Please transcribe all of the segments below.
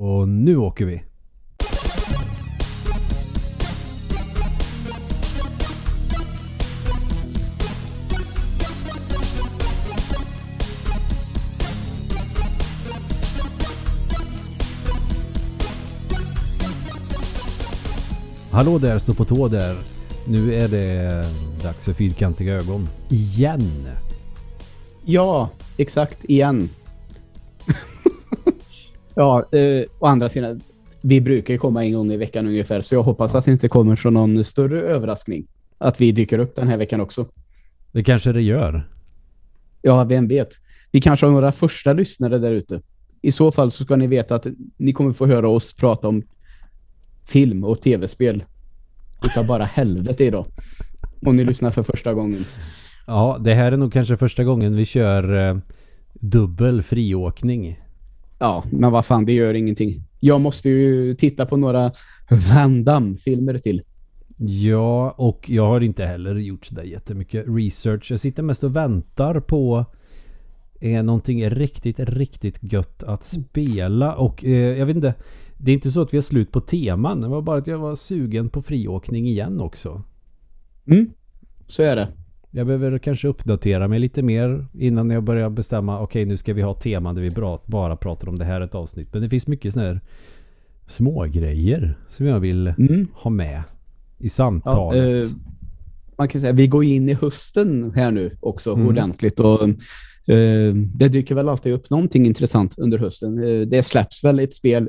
Och nu åker vi. Hallå där, stå på tå där. Nu är det dags för fyrkantiga ögon. Igen. Ja, exakt. Igen ja, eh, å andra sidan. Vi brukar ju komma en gång i veckan ungefär. Så jag hoppas att det inte kommer från någon större överraskning. Att vi dyker upp den här veckan också. Det kanske det gör. Ja, vem vet. Vi kanske har några första lyssnare där ute. I så fall så ska ni veta att ni kommer få höra oss prata om film och tv-spel. Utav bara helvete idag. Om ni lyssnar för första gången. Ja, det här är nog kanske första gången vi kör eh, dubbel friåkning. Ja, men vad fan, det gör ingenting. Jag måste ju titta på några Van Damme-filmer till. Ja, och jag har inte heller gjort sådär jättemycket research. Jag sitter mest och väntar på eh, någonting riktigt, riktigt gött att spela. Och eh, jag vet inte, det är inte så att vi har slut på teman. Det var bara att jag var sugen på friåkning igen också. Mm, så är det. Jag behöver kanske uppdatera mig lite mer innan jag börjar bestämma okej okay, nu ska vi ha teman där vi bara pratar om det här ett avsnitt. Men det finns mycket sådana här små grejer som jag vill mm. ha med i samtalet. Ja, eh, man kan säga vi går in i hösten här nu också mm. ordentligt och eh, det dyker väl alltid upp någonting intressant under hösten. Eh, det släpps väl ett spel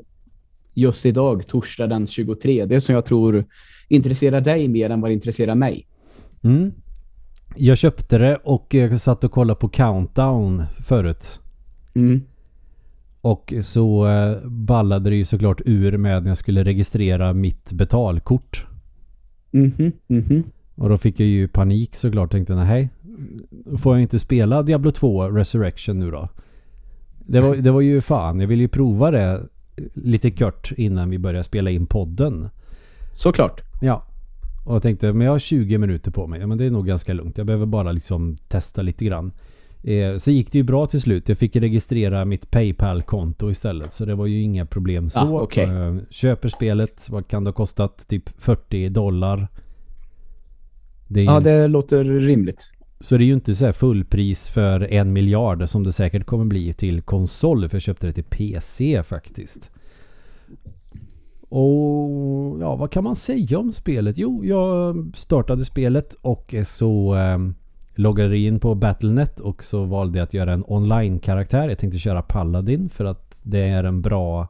just idag, torsdag den 23. Det som jag tror intresserar dig mer än vad det intresserar mig. Mm. Jag köpte det och jag satt och kollade på Countdown förut. Mm. Och så eh, ballade det ju såklart ur med när jag skulle registrera mitt betalkort. Mhm, mm mhm. Och då fick jag ju panik såklart. Tänkte nej, får jag inte spela Diablo 2 Resurrection nu då? Det var, det var ju fan, jag ville ju prova det lite kort innan vi började spela in podden. Såklart. Ja. Och jag tänkte, men jag har 20 minuter på mig. Ja, men det är nog ganska lugnt. Jag behöver bara liksom testa lite grann. Eh, så gick det ju bra till slut. Jag fick registrera mitt Paypal-konto istället. Så det var ju inga problem så. Ah, okay. eh, köper spelet. Vad kan det ha kostat? Typ 40 dollar. Det ja, det låter rimligt. Så det är ju inte så här fullpris för en miljard som det säkert kommer bli till konsol. För jag köpte det till PC faktiskt. Och ja, vad kan man säga om spelet? Jo, jag startade spelet och så eh, loggade in på Battlenet och så valde jag att göra en online-karaktär. Jag tänkte köra Paladin för att det är en bra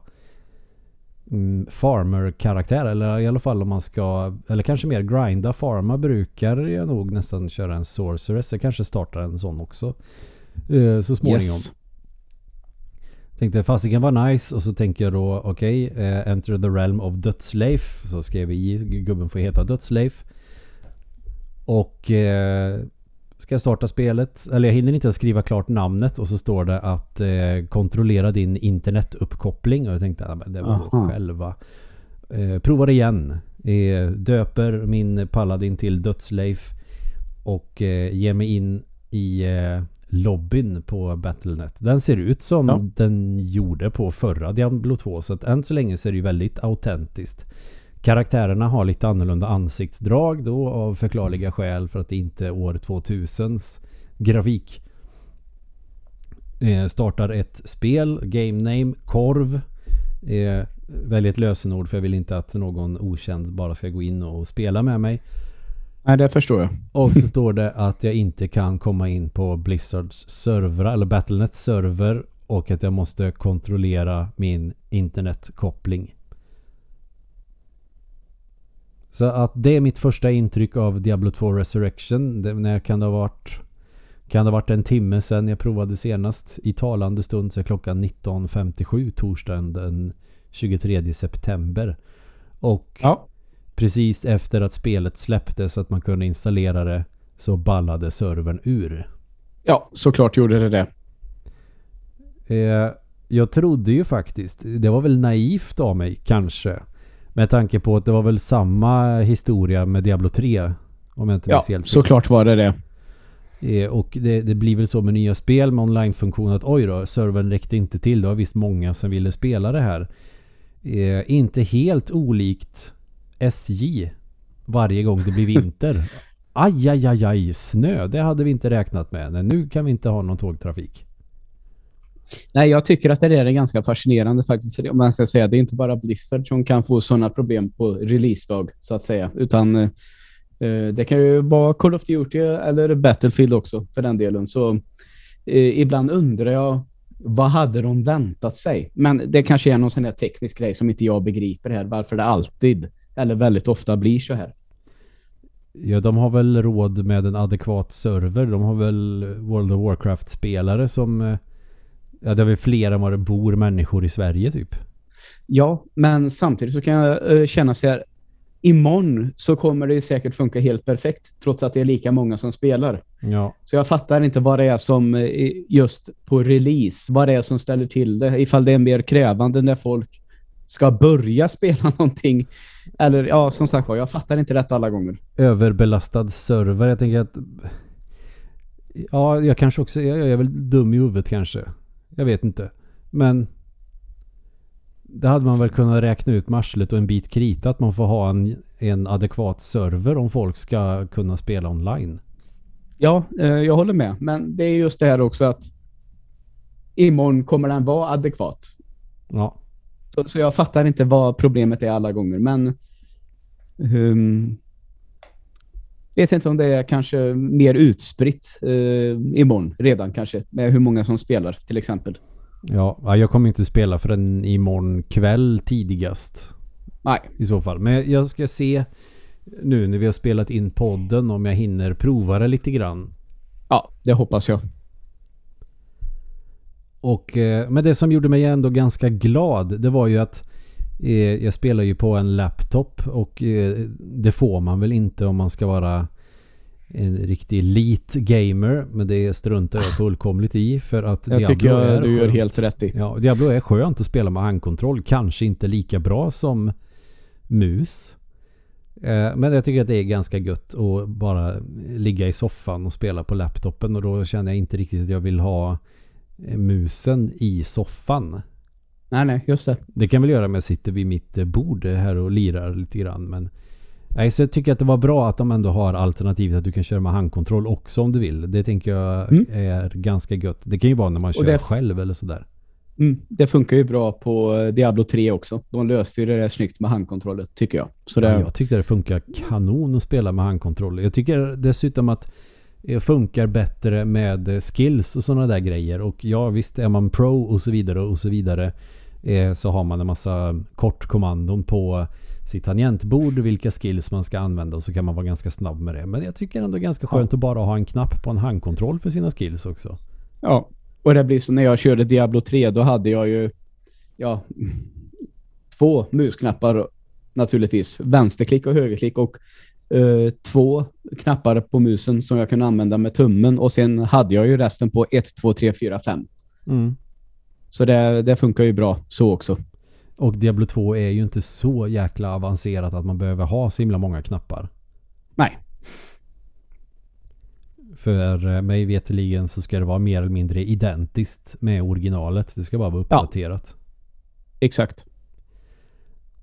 mm, farmer-karaktär. Eller i alla fall om man ska, eller kanske mer grinda farma brukar jag nog nästan köra en sorceress. Jag kanske startar en sån också. Eh, så småningom. Yes. Tänkte fasiken var nice och så tänker jag då okej, okay, uh, Enter the Realm of Dödsleif. Så skrev vi i, gubben får heta Dödsleif. Och uh, ska jag starta spelet, eller jag hinner inte skriva klart namnet och så står det att uh, kontrollera din internetuppkoppling och jag tänkte att det var då själva. Uh, provar igen. döper min Paladin till Dödsleif och ger mig in i lobbyn på Battlenet. Den ser ut som ja. den gjorde på förra Diablo 2 så att än så länge ser det ju väldigt autentiskt. Karaktärerna har lite annorlunda ansiktsdrag då av förklarliga skäl för att det inte är år 2000s grafik. Eh, startar ett spel, game name, korv. Eh, välj ett lösenord för jag vill inte att någon okänd bara ska gå in och spela med mig. Nej, det förstår jag. Och så står det att jag inte kan komma in på Blizzards server eller Battlenets server och att jag måste kontrollera min internetkoppling. Så att det är mitt första intryck av Diablo 2 Resurrection. Det, när kan det ha varit? Kan det ha varit en timme sedan jag provade senast? I talande stund så är klockan 19.57 torsdagen den 23 september. Och ja precis efter att spelet släpptes så att man kunde installera det så ballade servern ur. Ja, såklart gjorde det det. Eh, jag trodde ju faktiskt, det var väl naivt av mig kanske. Med tanke på att det var väl samma historia med Diablo 3. Om jag inte ja, helt såklart var det det. Eh, och det, det, blir väl så med nya spel med online-funktion att oj då, servern räckte inte till. Det var visst många som ville spela det här. Eh, inte helt olikt SJ varje gång det blir vinter. Aj, aj, aj, aj, snö. Det hade vi inte räknat med. Nej, nu kan vi inte ha någon tågtrafik. Nej, jag tycker att det är ganska fascinerande faktiskt. Om man ska säga, det är inte bara Blizzard som kan få sådana problem på releasedag så att säga, utan eh, det kan ju vara Call of Duty eller Battlefield också för den delen. Så eh, ibland undrar jag vad hade de väntat sig? Men det kanske är någon sån teknisk grej som inte jag begriper här. Varför det alltid eller väldigt ofta blir så här. Ja, de har väl råd med en adekvat server. De har väl World of Warcraft-spelare som... Eh, ja, det är väl fler än vad det bor människor i Sverige typ. Ja, men samtidigt så kan jag uh, känna så här. Imorgon så kommer det ju säkert funka helt perfekt. Trots att det är lika många som spelar. Ja. Så jag fattar inte vad det är som eh, just på release. Vad det är som ställer till det. Ifall det är mer krävande när folk ska börja spela någonting eller ja, som sagt var, jag fattar inte detta alla gånger. Överbelastad server. Jag tänker att... Ja, jag kanske också... Jag är väl dum i huvudet kanske. Jag vet inte. Men... Det hade man väl kunnat räkna ut marslet och en bit krita att man får ha en, en adekvat server om folk ska kunna spela online. Ja, eh, jag håller med. Men det är just det här också att imorgon kommer den vara adekvat. Ja. Så, så jag fattar inte vad problemet är alla gånger. Men um, vet inte om det är kanske mer utspritt uh, imorgon redan kanske. Med hur många som spelar till exempel. Ja, jag kommer inte spela förrän imorgon kväll tidigast. Nej. I så fall. Men jag ska se nu när vi har spelat in podden om jag hinner prova det lite grann. Ja, det hoppas jag. Och, eh, men det som gjorde mig ändå ganska glad det var ju att eh, jag spelar ju på en laptop och eh, det får man väl inte om man ska vara en riktig elite gamer men det struntar jag fullkomligt i för att jag Diablo tycker jag är du gör helt rätt i. Ja, Diablo är skönt att spela med handkontroll. Kanske inte lika bra som mus. Men jag tycker att det är ganska gött att bara ligga i soffan och spela på laptopen och då känner jag inte riktigt att jag vill ha musen i soffan. Nej, nej, just det. Det kan väl göra om jag sitter vid mitt bord här och lirar lite grann. Men nej, så jag tycker att det var bra att de ändå har alternativet att du kan köra med handkontroll också om du vill. Det tänker jag mm. är ganska gött. Det kan ju vara när man kör det... själv eller sådär. Mm, det funkar ju bra på Diablo 3 också. De löste ju det där snyggt med handkontrollet, tycker jag. Så det... ja, jag tyckte det funkar kanon att spela med handkontroll. Jag tycker dessutom att Eh, funkar bättre med eh, skills och sådana där grejer. Och ja, visst är man pro och så vidare och så vidare eh, så har man en massa kortkommandon på sitt tangentbord vilka skills man ska använda och så kan man vara ganska snabb med det. Men jag tycker ändå ganska skönt ja. att bara ha en knapp på en handkontroll för sina skills också. Ja, och det blir så när jag körde Diablo 3 då hade jag ju ja, två musknappar naturligtvis. Vänsterklick och högerklick och uh, två knappar på musen som jag kunde använda med tummen och sen hade jag ju resten på 1, 2, 3, 4, 5. Mm. Så det, det funkar ju bra så också. Och Diablo 2 är ju inte så jäkla avancerat att man behöver ha så himla många knappar. Nej. För eh, mig veteligen så ska det vara mer eller mindre identiskt med originalet. Det ska bara vara uppdaterat. Ja. Exakt.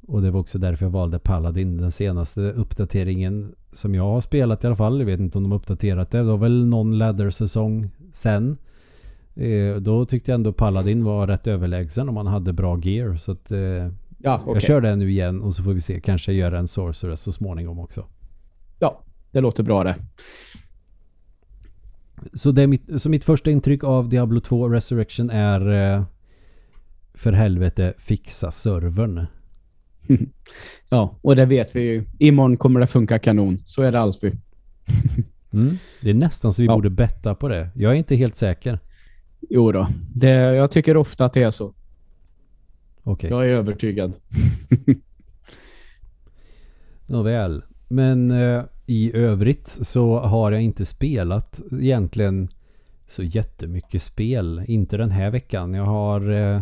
Och det var också därför jag valde Paladin. Den senaste uppdateringen som jag har spelat i alla fall. Jag vet inte om de har uppdaterat det. Det var väl någon ladder-säsong sen. Eh, då tyckte jag ändå Paladin var rätt överlägsen om man hade bra gear. Så att, eh, ja, okay. Jag kör det nu igen och så får vi se. Kanske göra en Sorceress så småningom också. Ja, det låter bra det. Så, det är mitt, så mitt första intryck av Diablo 2 Resurrection är eh, för helvete fixa servern. ja, och det vet vi ju. Imorgon kommer det funka kanon. Så är det alltid. mm. Det är nästan så vi ja. borde betta på det. Jag är inte helt säker. Jo då. Det, jag tycker ofta att det är så. Okay. Jag är övertygad. Nåväl. Men eh, i övrigt så har jag inte spelat egentligen så jättemycket spel. Inte den här veckan. Jag har... Eh,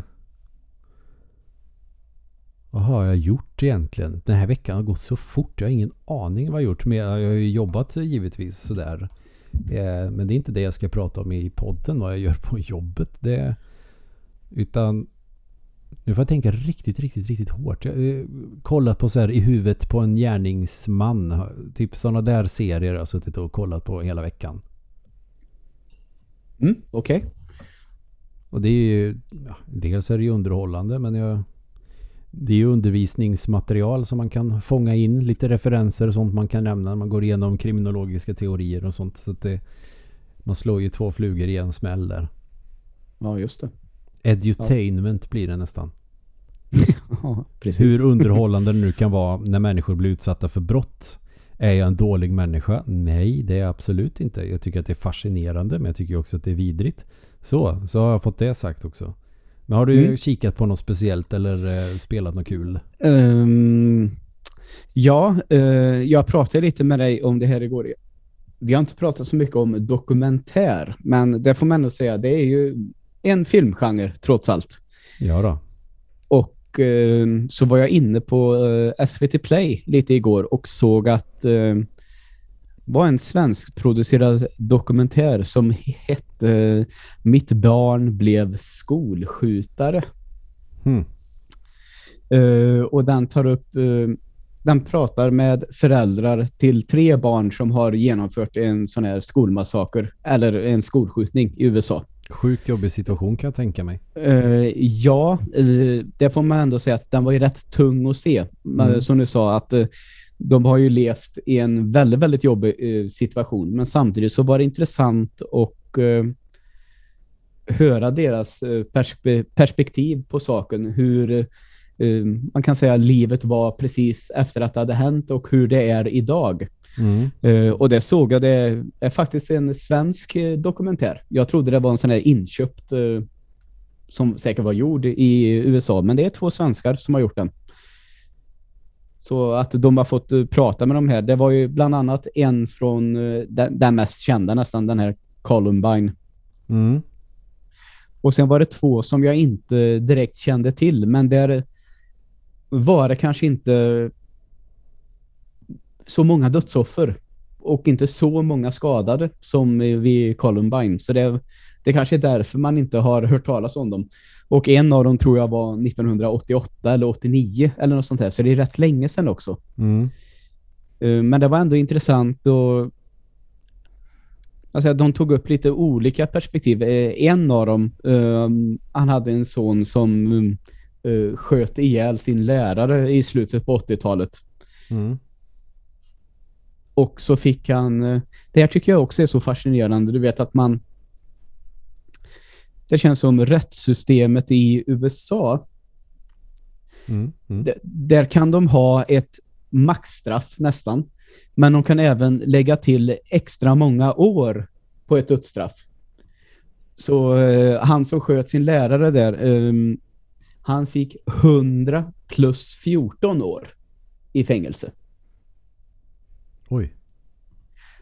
vad har jag gjort egentligen? Den här veckan har gått så fort. Jag har ingen aning vad jag har gjort. Men jag har ju jobbat givetvis sådär. Eh, men det är inte det jag ska prata om i podden. Vad jag gör på jobbet. Det, utan Nu får jag tänka riktigt, riktigt, riktigt hårt. Jag har kollat på så här i huvudet på en gärningsman. Typ sådana där serier jag har suttit och kollat på hela veckan. Mm, okej. Okay. Och det är ju... Ja, dels är det ju underhållande men jag... Det är ju undervisningsmaterial som man kan fånga in. Lite referenser och sånt man kan nämna när man går igenom kriminologiska teorier och sånt. Så att det, man slår ju två flugor i en smäll där. Ja, just det. Edutainment ja. blir det nästan. ja, precis. Hur underhållande det nu kan vara när människor blir utsatta för brott. Är jag en dålig människa? Nej, det är jag absolut inte. Jag tycker att det är fascinerande, men jag tycker också att det är vidrigt. Så, så har jag fått det sagt också. Men har du mm. kikat på något speciellt eller eh, spelat något kul? Um, ja, uh, jag pratade lite med dig om det här igår. Vi har inte pratat så mycket om dokumentär, men det får man ändå säga, det är ju en filmgenre trots allt. Ja då. Och uh, så var jag inne på eh, SVT Play lite igår och såg att var en svenskproducerad dokumentär som hette Mitt barn blev skolskjutare. Uh, och den tar upp uh, den pratar med föräldrar till tre barn som har genomfört en sån här skolmassaker eller en skolskjutning i USA. Sjukt jobbig situation kan jag tänka mig. Uh, ja, det får man ändå säga att den var ju rätt tung att se. Mm. Som du sa att de har ju levt i en väldigt, väldigt jobbig uh, situation. Men samtidigt så var det intressant att uh, höra deras perspe perspektiv på saken. Hur man kan säga livet var precis efter att det hade hänt och hur det är idag. Mm. och det såg jag, det är faktiskt en svensk dokumentär. Jag trodde det var en sån här inköpt som säkert var gjord i USA. Men det är två svenskar som har gjort den. Så att de har fått uh, prata med de här. Det var ju bland annat en från den, den, mest kända nästan, den här Columbine. Mm. Och sen var det två som jag inte direkt kände till. Men där var det kanske inte så många dödsoffer. Och inte så många skadade som vid Columbine. Så det, det kanske är därför man inte har hört talas om dem. Och en av dem tror jag var 1988 eller 89 eller något sånt här. Så det är rätt länge sedan också. Mm. Uh, men det var ändå intressant och alltså, de tog upp lite olika perspektiv. Uh, en av dem, uh, han hade en son som uh, sköt ihjäl sin lärare i slutet på 80-talet. Mm. Och så fick han, det här tycker jag också är så fascinerande. Du vet att man det känns som rättssystemet i USA. Mm, mm. Där kan de ha ett maxstraff nästan. Men de kan även lägga till extra många år på ett dödsstraff. Så eh, han som sköt sin lärare där, eh, han fick 100 plus 14 år i fängelse. Oj.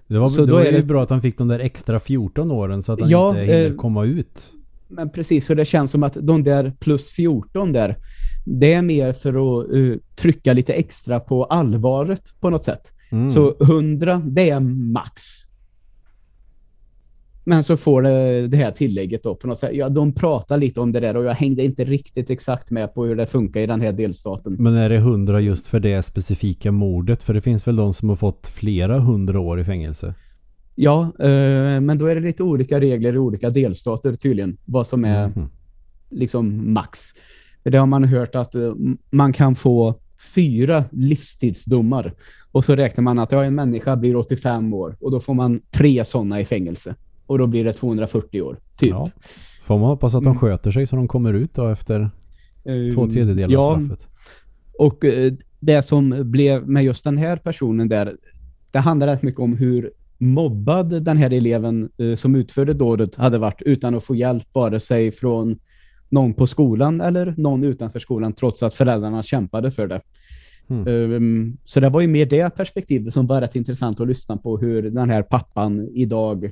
Det var, så det var ju det... bra att han fick de där extra 14 åren så att han ja, inte hinner eh, komma ut men precis, så det känns som att de där plus 14 där, det är mer för att uh, trycka lite extra på allvaret på något sätt. Mm. Så 100, det är max. Men så får det det här tillägget då på något sätt. Ja, de pratar lite om det där och jag hängde inte riktigt exakt med på hur det funkar i den här delstaten. Men är det 100 just för det specifika mordet? För det finns väl de som har fått flera hundra år i fängelse? Ja, eh, men då är det lite olika regler i olika delstater tydligen. Vad som är mm. liksom max. Det har man hört att eh, man kan få fyra livstidsdomar. Och så räknar man att ja, en människa blir 85 år. Och då får man tre sådana i fängelse. Och då blir det 240 år, typ. Ja. Får man hoppas att de mm. sköter sig så de kommer ut då efter uh, två tredjedelar ja, av straffet. Och uh, det som blev med just den här personen där, det handlar rätt mycket om hur mobbad den här eleven uh, som utförde dådet hade varit utan att få hjälp vare sig från någon på skolan eller någon utanför skolan trots att föräldrarna kämpade för det. Mm. Um, så det var ju mer det perspektivet som var rätt intressant att lyssna på hur den här pappan idag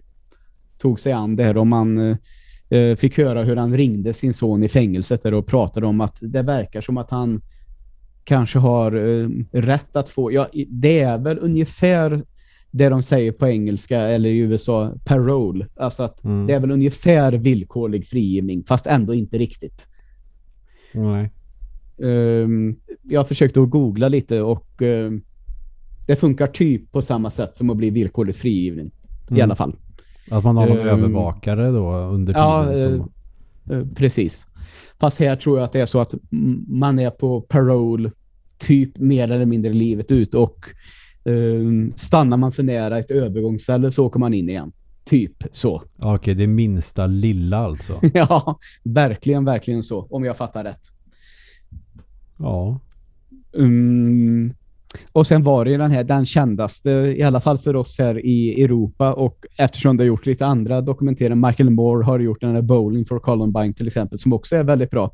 tog sig an det här och man uh, fick höra hur han ringde sin son i fängelset och pratade om att det verkar som att han kanske har uh, rätt att få, ja det är väl ungefär det de säger på engelska eller i USA, parole. Alltså att mm. det är väl ungefär villkorlig frigivning, fast ändå inte riktigt. Nej. Um, jag försökte att googla lite och um, det funkar typ på samma sätt som att bli villkorlig frigivning. Mm. I alla fall. Att man har någon um, övervakare då under tiden? Ja, som... uh, precis. Fast här tror jag att det är så att man är på parole typ mer eller mindre livet ut och uh, stannar man för nära ett övergångsställe så åker man in igen. Typ så. Okej, okay, det minsta lilla alltså. ja, verkligen, verkligen så. Om jag fattar rätt. Ja. Um, och sen var det den här, den kändaste, i alla fall för oss här i Europa och eftersom det har gjort lite andra dokumenterare, Michael Moore har gjort den här Bowling for Columbine till exempel, som också är väldigt bra.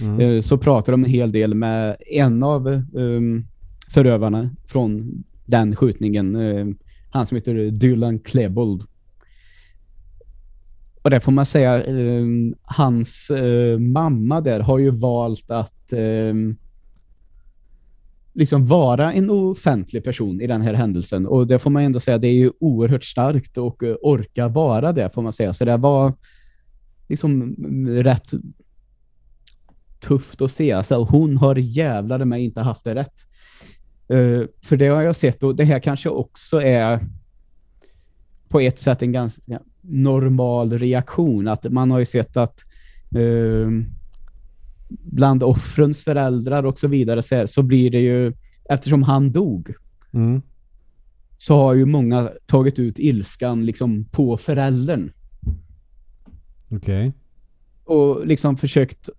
Mm. Uh, så pratar de en hel del med en av um, förövarna från den skjutningen, eh, han som heter Dylan Klebold. Och det får man säga, eh, hans eh, mamma där har ju valt att liksom vara en offentlig person i den här händelsen. Och det får man ändå säga, det är ju oerhört starkt och orka vara det får man säga. Så det var liksom mm, rätt tufft att se. Alltså, hon har jävlar mig inte haft det rätt. Uh, för det har jag sett och det här kanske också är på ett sätt en ganska normal reaktion. Att man har ju sett att uh, bland offrens föräldrar och så vidare så, här, så blir det ju, eftersom han dog mm. så har ju många tagit ut ilskan liksom på föräldern. Okej. Okay. Och liksom försökt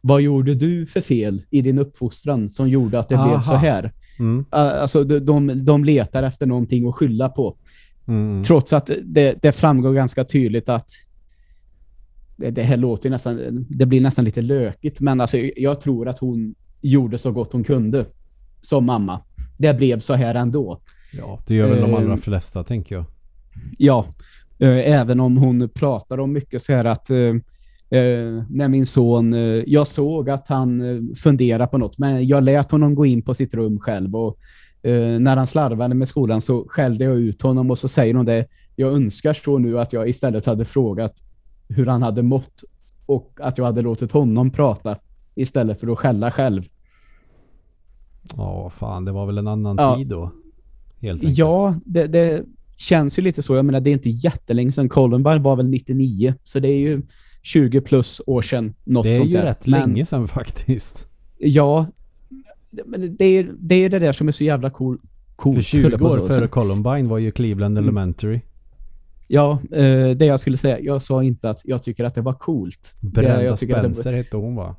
vad gjorde du för fel i din uppfostran som gjorde att det Aha. blev så här? Mm. Alltså de, de, letar efter någonting att skylla på. Mm. Trots att det, det framgår ganska tydligt att det, det här låter nästan, det blir nästan lite lökigt, men alltså jag tror att hon gjorde så gott hon kunde som mamma. Det blev så här ändå. Ja, det gör väl de allra eh, flesta, tänker jag. Ja, eh, även om hon pratar om mycket så här att eh, när min son, jag såg att han funderade på något, men jag lät honom gå in på sitt rum själv och när han slarvade med skolan så skällde jag ut honom och så säger hon det, jag önskar så nu att jag istället hade frågat hur han hade mått och att jag hade låtit honom prata istället för att skälla själv. Ja, fan, det var väl en annan ja. tid då. Helt enkelt. Ja, det, det, känns ju lite så. Jag menar, det är inte jättelänge sedan. Columbine var väl 99, så det är ju 20 plus år sedan. Något det är ju där. rätt Men, länge sedan faktiskt. Ja, men det är, det är det där som är så jävla cool, coolt. För 20 år före Columbine var ju Cleveland mm. Elementary. Ja, eh, det jag skulle säga. Jag sa inte att jag tycker att det var coolt. Brenda Spencer det, hette hon va?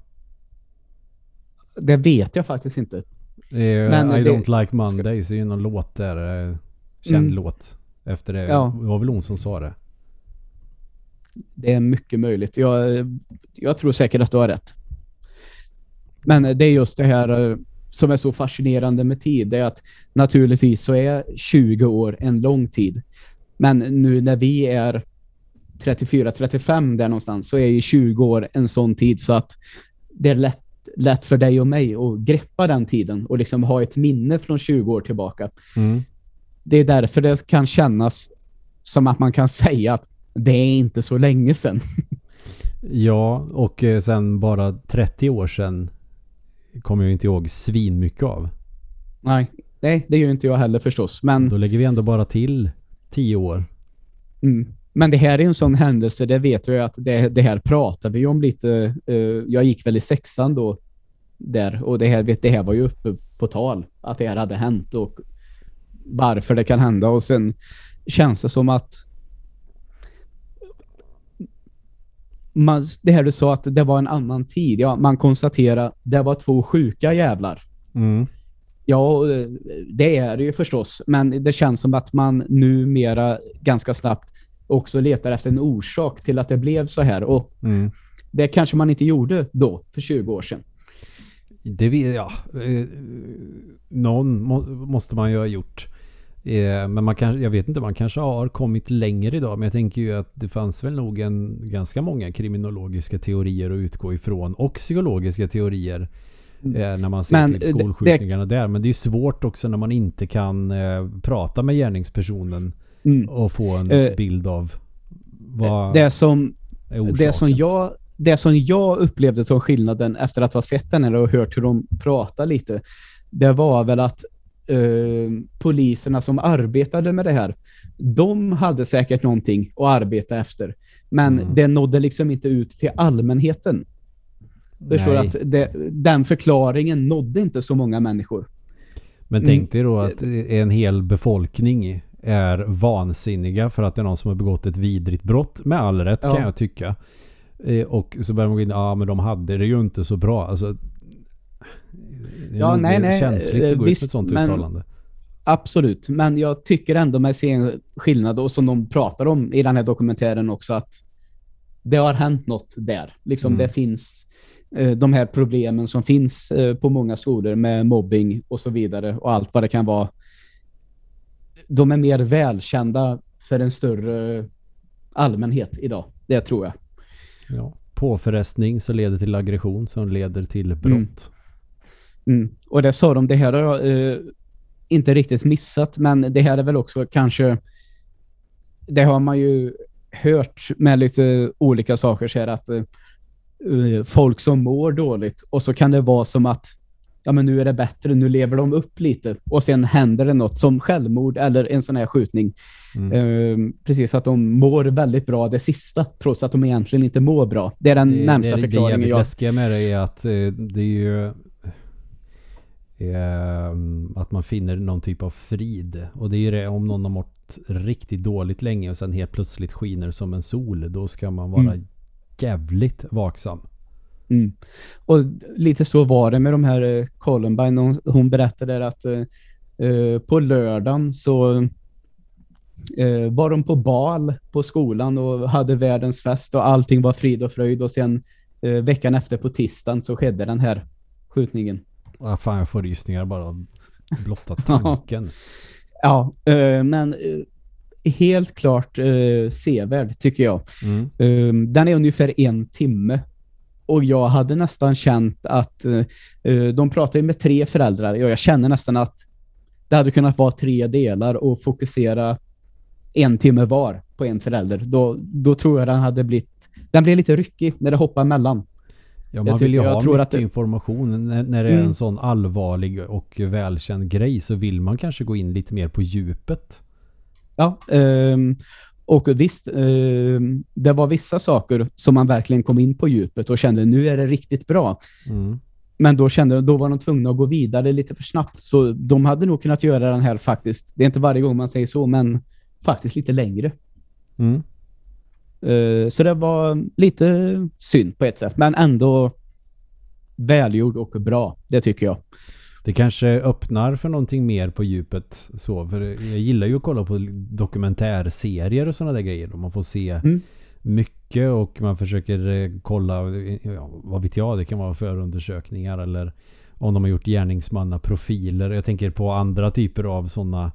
Det vet jag faktiskt inte. Eh, Men I det, don't like Mondays ska... är ju någon låt där. Eh, känd mm. låt. Efter det. Ja. Det var väl hon som sa det. Det är mycket möjligt. Jag, jag tror säkert att du har rätt. Men det är just det här eh, som är så fascinerande med tid. Det är att naturligtvis så är 20 år en lång tid. Men nu när vi är 34-35 där någonstans så är ju 20 år en sån tid så att det är lätt, lätt för dig och mig att greppa den tiden och liksom ha ett minne från 20 år tillbaka. Mm. Det är därför det kan kännas som att man kan säga att det är inte så länge sedan. ja, och eh, sen bara 30 år sedan kommer jag inte ihåg svin mycket av. Nej, nej det gör inte jag heller förstås. Men... Då lägger vi ändå bara till tio år. Mm. Men det här är en sån händelse, det vet jag att det, det här pratar vi om lite. Uh, jag gick väl i sexan då där och det här, vet, det här var ju uppe på tal att det här hade hänt och varför det kan hända och sen känns det som att man, det här du sa att det var en annan tid. Ja, man konstaterar det var två sjuka jävlar. Mm. Ja, det är det ju förstås. Men det känns som att man numera ganska snabbt också letar efter en orsak till att det blev så här. Och mm. det kanske man inte gjorde då, för 20 år sedan. Det vet jag. Eh, någon måste man ju ha gjort. Eh, men man kanske, jag vet inte, man kanske har kommit längre idag. Men jag tänker ju att det fanns väl nog en ganska många kriminologiska teorier att utgå ifrån. Och psykologiska teorier Eh, när man ser men, till skolskjutningarna det, där. Men det är svårt också när man inte kan eh, prata med gärningspersonen mm. och få en eh, bild av vad det som, det som jag det som jag upplevde som skillnaden efter att ha sett den här och hört hur de pratar lite, det var väl att eh, poliserna som arbetade med det här, de hade säkert någonting att arbeta efter. Men mm. det nådde liksom inte ut till allmänheten. Förstår att det, den förklaringen nådde inte så många människor. Men tänk dig då att en hel befolkning är vansinniga för att det är någon som har begått ett vidrigt brott. Med all rätt ja. kan jag tycka. Eh, och så börjar man gå in, ja men de hade det ju inte så bra. Alltså, det är ja, nej, nej. känsligt att gå Visst, ut med ett sånt men, uttalande. Absolut, men jag tycker ändå med se skillnad och som de pratar om i den här dokumentären också att det har hänt något där. Liksom mm. det finns eh, de här problemen som finns eh, på många skolor med mobbing och så vidare och allt vad det kan vara. De är mer välkända för en större allmänhet idag. Det tror jag. Ja. Påfrestning som leder till aggression som leder till brott. Mm. Mm. Och det sa de, det här har jag eh, inte riktigt missat, men det här är väl också kanske det har man ju hört med lite olika saker så här att uh, folk som mår dåligt och så kan det vara som att ja men nu är det bättre, nu lever de upp lite och sen händer det något som självmord eller en sån här skjutning. Mm. Uh, precis att de mår väldigt bra det sista trots att de egentligen inte mår bra. Det är den det, närmsta det, förklaringen jag... Det läskiga med det är att uh, det är ju att man finner någon typ av frid. Och det är ju det om någon har mått riktigt dåligt länge och sen helt plötsligt skiner som en sol. Då ska man vara mm. jävligt vaksam. Mm. Och lite så var det med de här uh, Columbine. Hon, hon berättade att uh, på lördagen så uh, var de på bal på skolan och hade världens fest och allting var frid och fröjd. Och sen veckan efter på tisdagen så skedde den här skjutningen. Ah, fan, jag får rysningar bara av blotta tanken. ja, men helt klart uh, sevärd tycker jag. Mm. Uh, den är ungefär en timme. Och jag hade nästan känt att uh, de pratar ju med tre föräldrar. Och jag känner nästan att det hade kunnat vara tre delar och fokusera en timme var på en förälder. Då, då tror jag den hade blivit... Den blir lite ryckig när det hoppar mellan. Ja, man vill ju ha mycket att... information. När, när det är mm. en sån allvarlig och välkänd grej så vill man kanske gå in lite mer på djupet. Ja, um, och visst, um, det var vissa saker som man verkligen kom in på djupet och kände nu är det riktigt bra. Mm. Men då kände då var de tvungna att gå vidare lite för snabbt. Så de hade nog kunnat göra den här faktiskt, det är inte varje gång man säger så, men faktiskt lite längre. Mm. Uh, så det var lite synd på ett sätt, men ändå välgjord och bra. Det tycker jag. Det kanske öppnar för någonting mer på djupet. Så, för jag gillar ju att kolla på dokumentärserier och sådana där grejer. Då man får se mm. mycket och man försöker eh, kolla, ja, vad vet jag, det kan vara förundersökningar eller om de har gjort gärningsmannaprofiler. Jag tänker på andra typer av sådana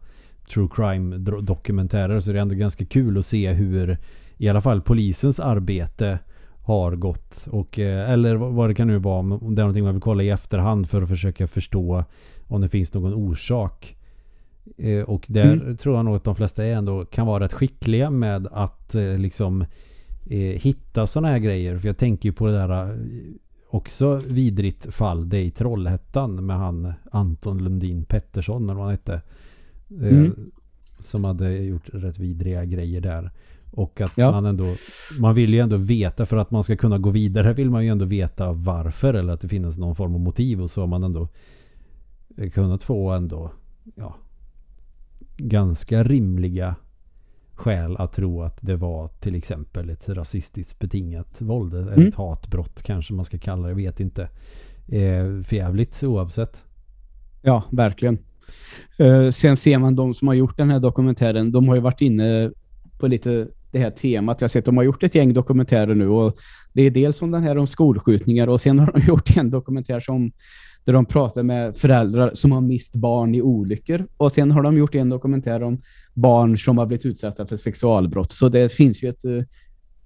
true crime dokumentärer så det är ändå ganska kul att se hur i alla fall polisens arbete har gått. Och, eh, eller vad det kan nu vara. Om det är någonting man vill kolla i efterhand för att försöka förstå om det finns någon orsak. Eh, och där mm. tror jag nog att de flesta är ändå kan vara rätt skickliga med att eh, liksom hitta sådana här grejer. För jag tänker ju på det där också vidrigt fall. Det i Trollhättan med han Anton Lundin Pettersson eller vad han hette. Mm. Som hade gjort rätt vidriga grejer där. Och att ja. man ändå man vill ju ändå veta för att man ska kunna gå vidare vill man ju ändå veta varför eller att det finns någon form av motiv och så har man ändå kunnat få ändå ja, ganska rimliga skäl att tro att det var till exempel ett rasistiskt betingat våld eller mm. ett hatbrott kanske man ska kalla det, vet inte. Eh, förjävligt oavsett. Ja, verkligen. Uh, sen ser man de som har gjort den här dokumentären, de har ju varit inne på lite det här temat. Jag har sett att de har gjort ett gäng dokumentärer nu och det är dels om den här om skolskjutningar och sen har de gjort en dokumentär som där de pratar med föräldrar som har mist barn i olyckor. Och sen har de gjort en dokumentär om barn som har blivit utsatta för sexualbrott. Så det finns ju ett... Eh,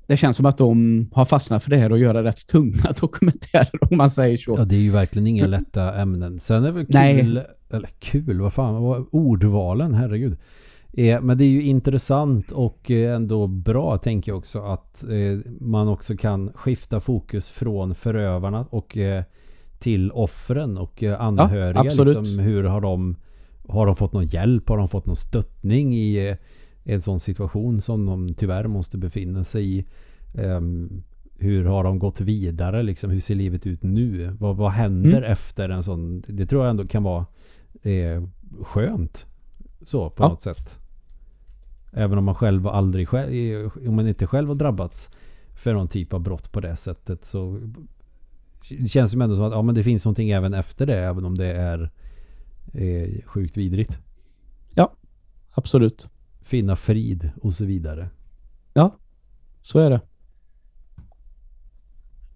det känns som att de har fastnat för det här och göra rätt tunga dokumentärer om man säger så. Ja, det är ju verkligen inga lätta ämnen. Sen är det väl kul... Nej. Eller kul, vad fan, vad, ordvalen, herregud. Eh, men det är ju intressant och eh, ändå bra tänker jag också att eh, man också kan skifta fokus från förövarna och eh, till offren och eh, anhöriga. Ja, absolut. liksom, hur har de har de fått någon hjälp? Har de fått någon stöttning i eh, en sån situation som de tyvärr måste befinna sig i? Um, hur har de gått vidare? Liksom, hur ser livet ut nu? Vad, vad händer mm. efter en sån? Det tror jag ändå kan vara eh, skönt. Så på ja. något sätt. Även om man själv aldrig själv, om man inte själv har drabbats för någon typ av brott på det sättet så det känns ju ändå som att ja, men det finns någonting även efter det även om det är eh, sjukt vidrigt. Ja, absolut. Finna frid och så vidare. Ja, så är det.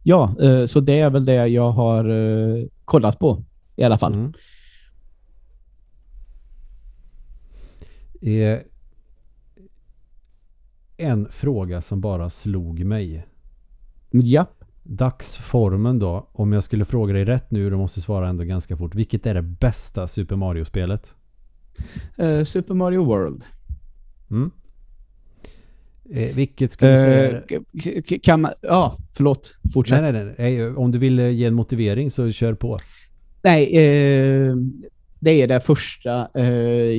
Ja, eh, så det är väl det jag har eh, kollat på i alla fall. Mm. Eh, en fråga som bara slog mig. Ja. Dagsformen då. Om jag skulle fråga dig rätt nu, du måste svara ändå ganska fort. Vilket är det bästa Super Mario-spelet? Uh, Super Mario World. Mm. Eh, vilket skulle du säga? Uh, kan man... Ja, förlåt. Fortsätt. Nej, nej, nej. Om du vill ge en motivering så kör på. Nej, eh, det är det första eh,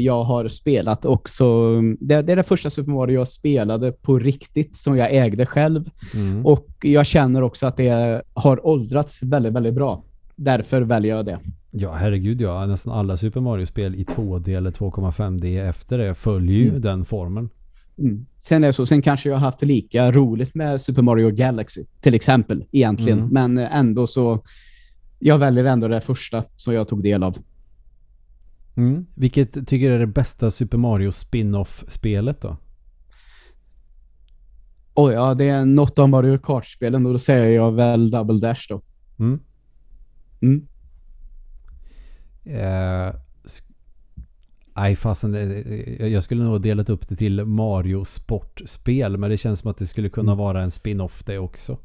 jag har spelat också. Det, det, är det första Super Mario jag spelade på riktigt som jag ägde själv. Mm. Och jag känner också att det har åldrats väldigt, väldigt bra. Därför väljer jag det. Ja, herregud ja. Nästan alla Super Mario-spel i 2D eller 2,5D efter det följer ju mm. den formen. Mm. Sen är det så, sen kanske jag har haft lika roligt med Super Mario Galaxy till exempel egentligen. Mm. Men ändå så jag väljer ändå det första som jag tog del av. Mm. Vilket tycker du är det bästa Super Mario spin-off-spelet då? Oj, ja, det är något av Mario Kart-spelen och då säger jag väl Double Dash då. Mm. Mm. Uh, Nej fasen, jag skulle nog ha delat upp det till Mario sportspel men det känns som att det skulle kunna mm. vara en spin-off det också.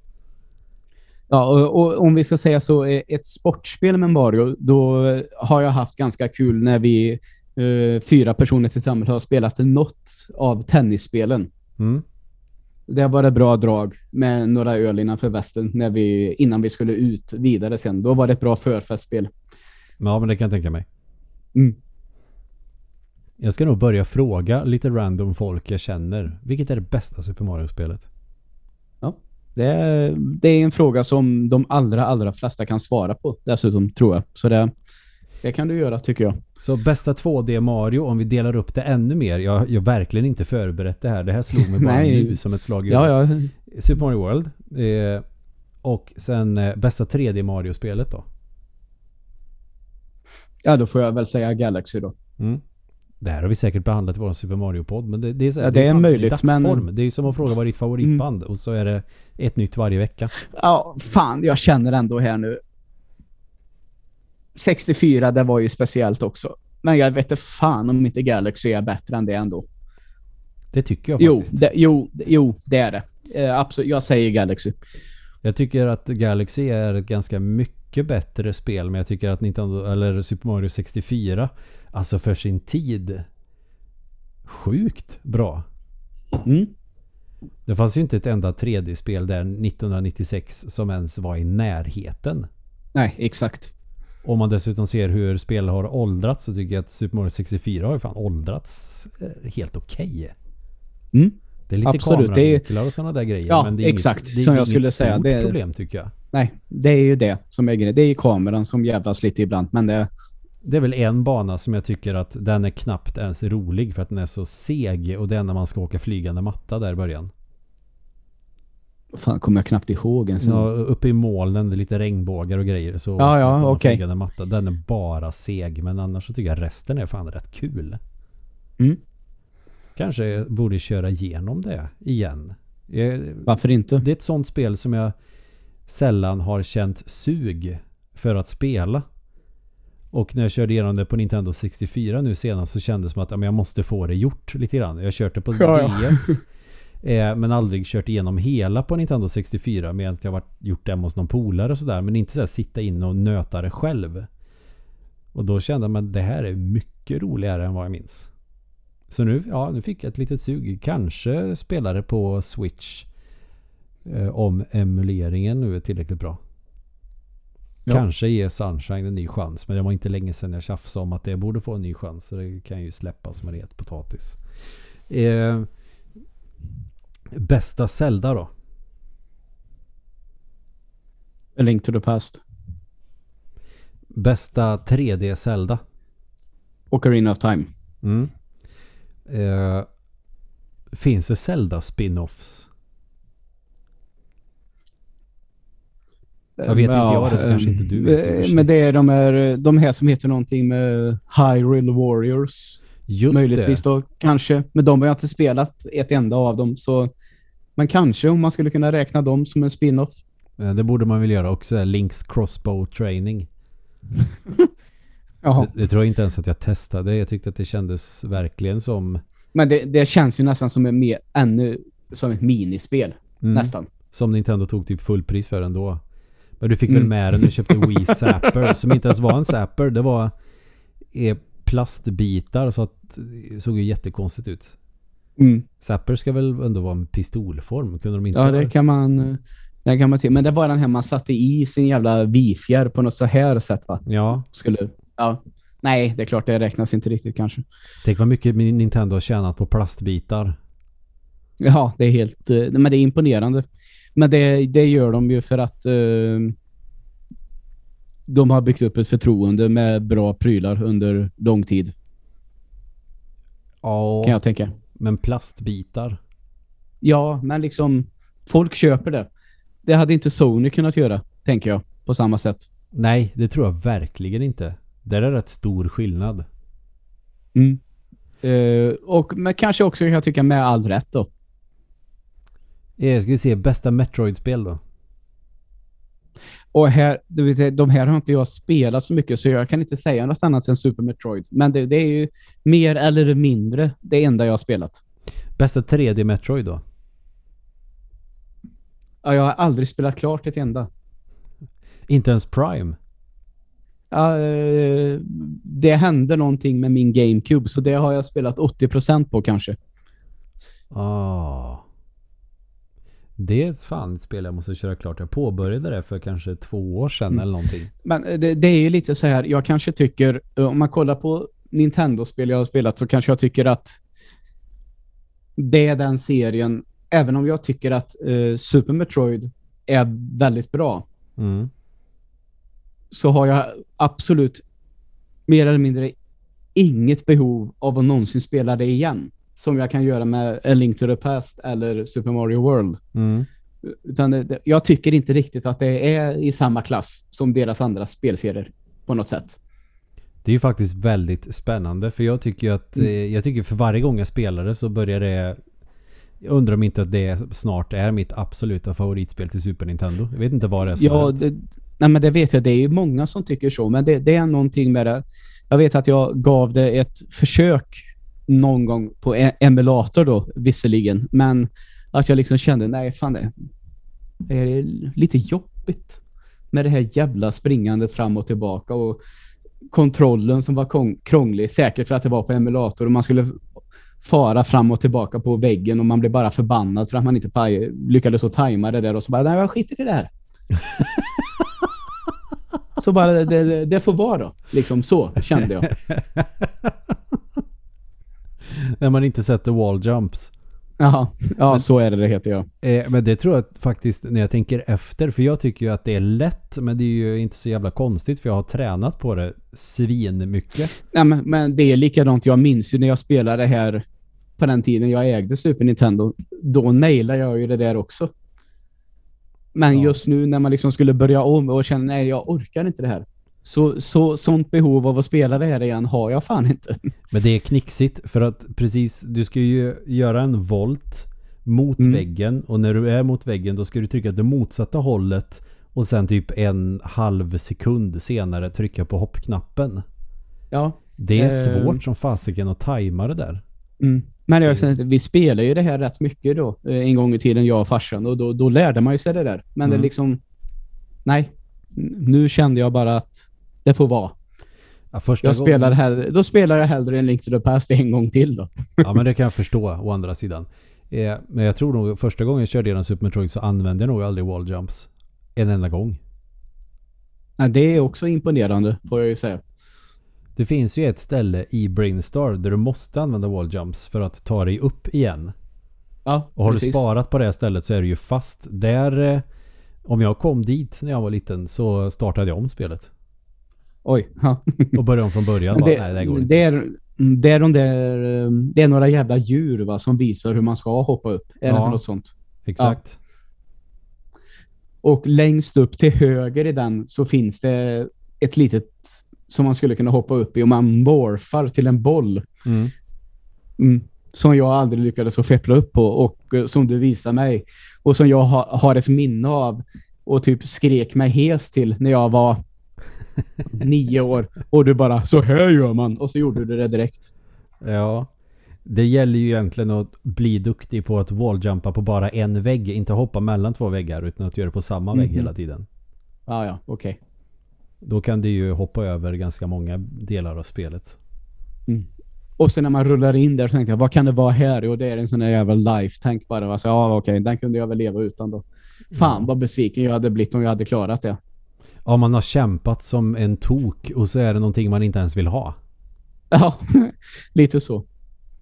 Ja, och, och, om vi ska säga så, eh, ett sportspel med Mario, då har jag haft ganska kul när vi uh, fyra personer tillsammans har spelat något av tennisspelen. Mm. Det var ett bra drag med några öl innanför västen när vi, innan vi skulle ut vidare sen. Då var det ett bra förfestspel. Ja, men det kan jag tänka mig. Mm. Jag ska nog börja fråga lite random folk jag känner. Vilket är det bästa Super Mario-spelet? Det är, det är en fråga som de allra, allra flesta kan svara på dessutom, tror jag. Så det, det kan du göra, tycker jag. Så bästa 2D Mario, om vi delar upp det ännu mer. Jag har verkligen inte förberett det här. Det här slog mig bara nu som ett slag i ja, ja. Super Mario World. Eh, och sen eh, bästa 3D Mario-spelet då? Ja, då får jag väl säga Galaxy då. Mm. Det här har vi säkert behandlat i vår Super Mario-podd. Men det, det, är, så, ja, det, det är, möjligt. dagsform. Men... Det är som att fråga vad ditt favoritband. Mm. Och så är det ett nytt varje vecka. Ja, fan. Jag känner ändå här nu. 64, det var ju speciellt också. Men jag vet inte fan om inte Galaxy är bättre än det ändå. Det tycker jag faktiskt. Jo, det, jo, jo, det är det. Eh, absolut. Jag säger Galaxy. Jag tycker att Galaxy är ett ganska mycket bättre spel. Men jag tycker att Nintendo, eller Super Mario 64 alltså för sin tid sjukt bra. Mm. Det fanns ju inte ett enda 3D-spel där 1996 som ens var i närheten. Nej, exakt. Om man dessutom ser hur spel har åldrats så tycker jag att Super Mario 64 har ju fan åldrats eh, helt okej. Okay. Mm. Det är lite kameravinklar och sådana där grejer. Ja, men det är exakt. Inget, det är som jag skulle säga. Det är problem tycker jag. Nej, det är ju det som är grejen. Det är ju kameran som jävlas lite ibland. Men det, det är väl en bana som jag tycker att den är knappt ens rolig för att den är så seg och det är när man ska åka flygande matta där i början. Fan, kommer jag knappt ihåg ens. Ja, uppe i molnen, det är lite regnbågar och grejer. Så ja, ja, okej. Okay. matta. Den är bara seg, men annars så tycker jag resten är fan rätt kul. Mm. Kanske borde köra igenom det igen. Jag, Varför inte? Det är ett sånt spel som jag sällan har känt sug för att spela. Och när jag körde igenom det på Nintendo 64 nu senast så kändes det som att ja, jag måste få det gjort lite grann. Jag har kört det på ja, DS. Eh, men aldrig kört igenom hela på Nintendo 64 med att jag har gjort det hos någon polare och sådär. Men inte så sitta in och nöta det själv. Och då kände jag att det här är mycket roligare än vad jag minns. Så nu, ja, nu fick jag ett litet sug. Kanske spelare på Switch. Eh, om emuleringen nu är tillräckligt bra. Ja. Kanske ge Sunshine en ny chans. Men det var inte länge sedan jag tjafsade om att det borde få en ny chans. Så det kan ju släppa som en het potatis. Eh, bästa Zelda då? A Link to the Past. Bästa 3D Zelda? Ocarina of Time. Mm. Eh, finns det Zelda spin-offs? Jag vet inte jag det, så kanske inte du vet och för sig. Men det är de här, de här som heter någonting med Hyrule Warriors. Just Möjligtvis det. då, kanske. Men de har jag inte spelat ett enda av dem, så... Men kanske om man skulle kunna räkna dem som en spin-off. Eh, Det borde man väl göra också. Link's Crossbow Training. Det, det tror jag inte ens att jag testade. Jag tyckte att det kändes verkligen som... Men det, det känns ju nästan som en mer, ännu som ett minispel. Mm, Nästan. Som Nintendo tog typ fullpris för ändå. Men du fick väl Mm. med den när du köpte Wii Zapper. som inte ens var en Zapper. Det var plastbitar så att det såg ju jättekonstigt ut. Mm. Zapper ska väl ändå vara en pistolform? Kunde de inte Ja, det kan man... Det kan man till. Men det var den här man satte i sin jävla vifjär på något så här sätt va? Ja, Skulle... Ja. Nej, det är klart det räknas inte riktigt kanske. tänk vad mycket Nintendo har tjänat på plastbitar. Ja, det är helt... eh, Men det är imponerande. Men det, det gör de ju för att eh, de har byggt upp ett förtroende med bra prylar under lång tid, Ja, kan jag tänka. men plastbitar. Ja, men liksom folk köper det. Det hade inte Sony kunnat göra, tänker jag, på samma sätt. Nej, det tror jag verkligen inte. Där är rätt stor skillnad. Mm. Eh, och men kanske också kan jag tycka med all rätt då. Eh, ska vi se, bästa Metroid-spel då? Och här, de här har inte jag spelat så mycket så jag kan inte säga något annat än Super Metroid. Men det, det är ju mer eller mindre det enda jag har spelat. Bästa 3D Metroid då? Ja, jag har aldrig spelat klart ett enda. Inte ens Prime? Ja, eh, det hände någonting med min GameCube så det har jag spelat 80% på kanske. Ah. Det är fan ett spel jag måste köra klart. Jag påbörjade det för kanske två år sedan Mm. eller någonting. Men eh, det, det är ju lite så här, jag kanske tycker, eh, om man kollar på Nintendo-spel jag har spelat så kanske jag tycker att det är den serien, även om jag tycker att eh, Super Metroid är väldigt bra, Mm. så har jag absolut mer eller mindre inget behov av att någonsin spela det igen. Som jag kan göra med A Link to the Past eller Super Mario World. Mm. Utan det, jag tycker inte riktigt att det är i samma klass som deras andra spelserier på något sätt. Det är ju faktiskt väldigt spännande för jag tycker att Mm. eh, jag tycker för varje gång jag spelar det så börjar det jag undrar om inte att det snart är mitt absoluta favoritspel till Super Nintendo. Jag vet inte vad det är som Ja, det, nej men det vet jag. Det är ju många som tycker så, men det, det är någonting med det. Jag vet att jag gav det ett försök någon gång på e- emulator då, visserligen, men att jag liksom kände, nej fan det är lite jobbigt med det här jävla springandet fram och tillbaka och kontrollen som var krång- krånglig, säkert för att det var på emulator och man skulle fara fram och tillbaka på väggen och man blev bara förbannad för att man inte lyckades att tajma det där och så bara, nej jag skiter i det här. så bara, det, det, det får vara då. Liksom så kände jag. När man inte sätter wall jumps. Jaha, ja så är det det heter jag. Eh, men det tror jag faktiskt när jag tänker efter. För jag tycker ju att det är lätt. Men det är ju inte så jävla konstigt. För jag har tränat på det svin mycket. Nej, men, men det är likadant. Jag minns ju när jag spelade här på den tiden jag ägde Super Nintendo. Då nailade jag ju det där också. Men Ja. just nu när man liksom skulle börja om och känna nej, jag orkar inte det här. Så, så sånt behov av att spela det här igen har jag fan inte. Men det är knixigt. För att precis, du ska ju göra en volt mot Mm. väggen. Och när du är mot väggen då ska du trycka det motsatta hållet. Och sen typ en halv sekund senare trycka på hoppknappen. Ja. Det är Eh. svårt som fasiken att tajma det där. Mm. Men jag känner, vi spelar ju det här rätt mycket då. eh, En gång i tiden, jag och farsan. Och då, då lärde man ju sig det där. Men det Mm. liksom... Nej. Nu kände jag bara att det får vara. Ja, första Jag gången- spelar hellre, då spelar jag hellre en Link to the Past en gång till då. Ja, men det kan jag förstå å andra sidan. Eh, men jag tror nog första gången jag körde igenom Super Metroid så använde jag nog aldrig wall jumps. En enda gång. Nej, det är också imponerande får jag ju säga. Det finns ju ett ställe i Brainstar där du måste använda wall jumps för att ta dig upp igen. Ja, Och har precis. du sparat på det stället så är du ju fast. Där, eh, om jag kom dit när jag var liten så startade jag om spelet. Oj, ja. Och började om från början. Bara, det, nej, det går inte. det, är, det är de där, eh, det är några jävla djur va, som visar hur man ska hoppa upp. Är det Ja. för något sånt? Exakt. Och längst upp till höger i den så finns det ett litet som man skulle kunna hoppa upp i och man morfar till en boll. Mm. Mm. Som jag aldrig lyckades att feppla upp på och eh, som du visar mig. Och som jag ha, har ett minne av och typ skrek mig hes till när jag var nio år. Och du bara, så här gör man. Och så gjorde du det direkt. Ja. Det gäller ju egentligen att bli duktig på att walljumpa på bara en vägg. Inte hoppa mellan två väggar utan att göra det på samma vägg Mhm. hela tiden. Ah, ja, okej. Då kan du ju hoppa över ganska många delar av spelet. Och sen när man rullar in där så tänkte jag, vad kan det vara här? Jo, det är en sån där jävla life-tank bara. Alltså, ja, okej, den kunde jag väl leva utan då. Fan vad besviken jag hade blivit om jag hade klarat det. Ja, man har kämpat som en tok och så är det någonting man inte ens vill ha. Ja, lite så.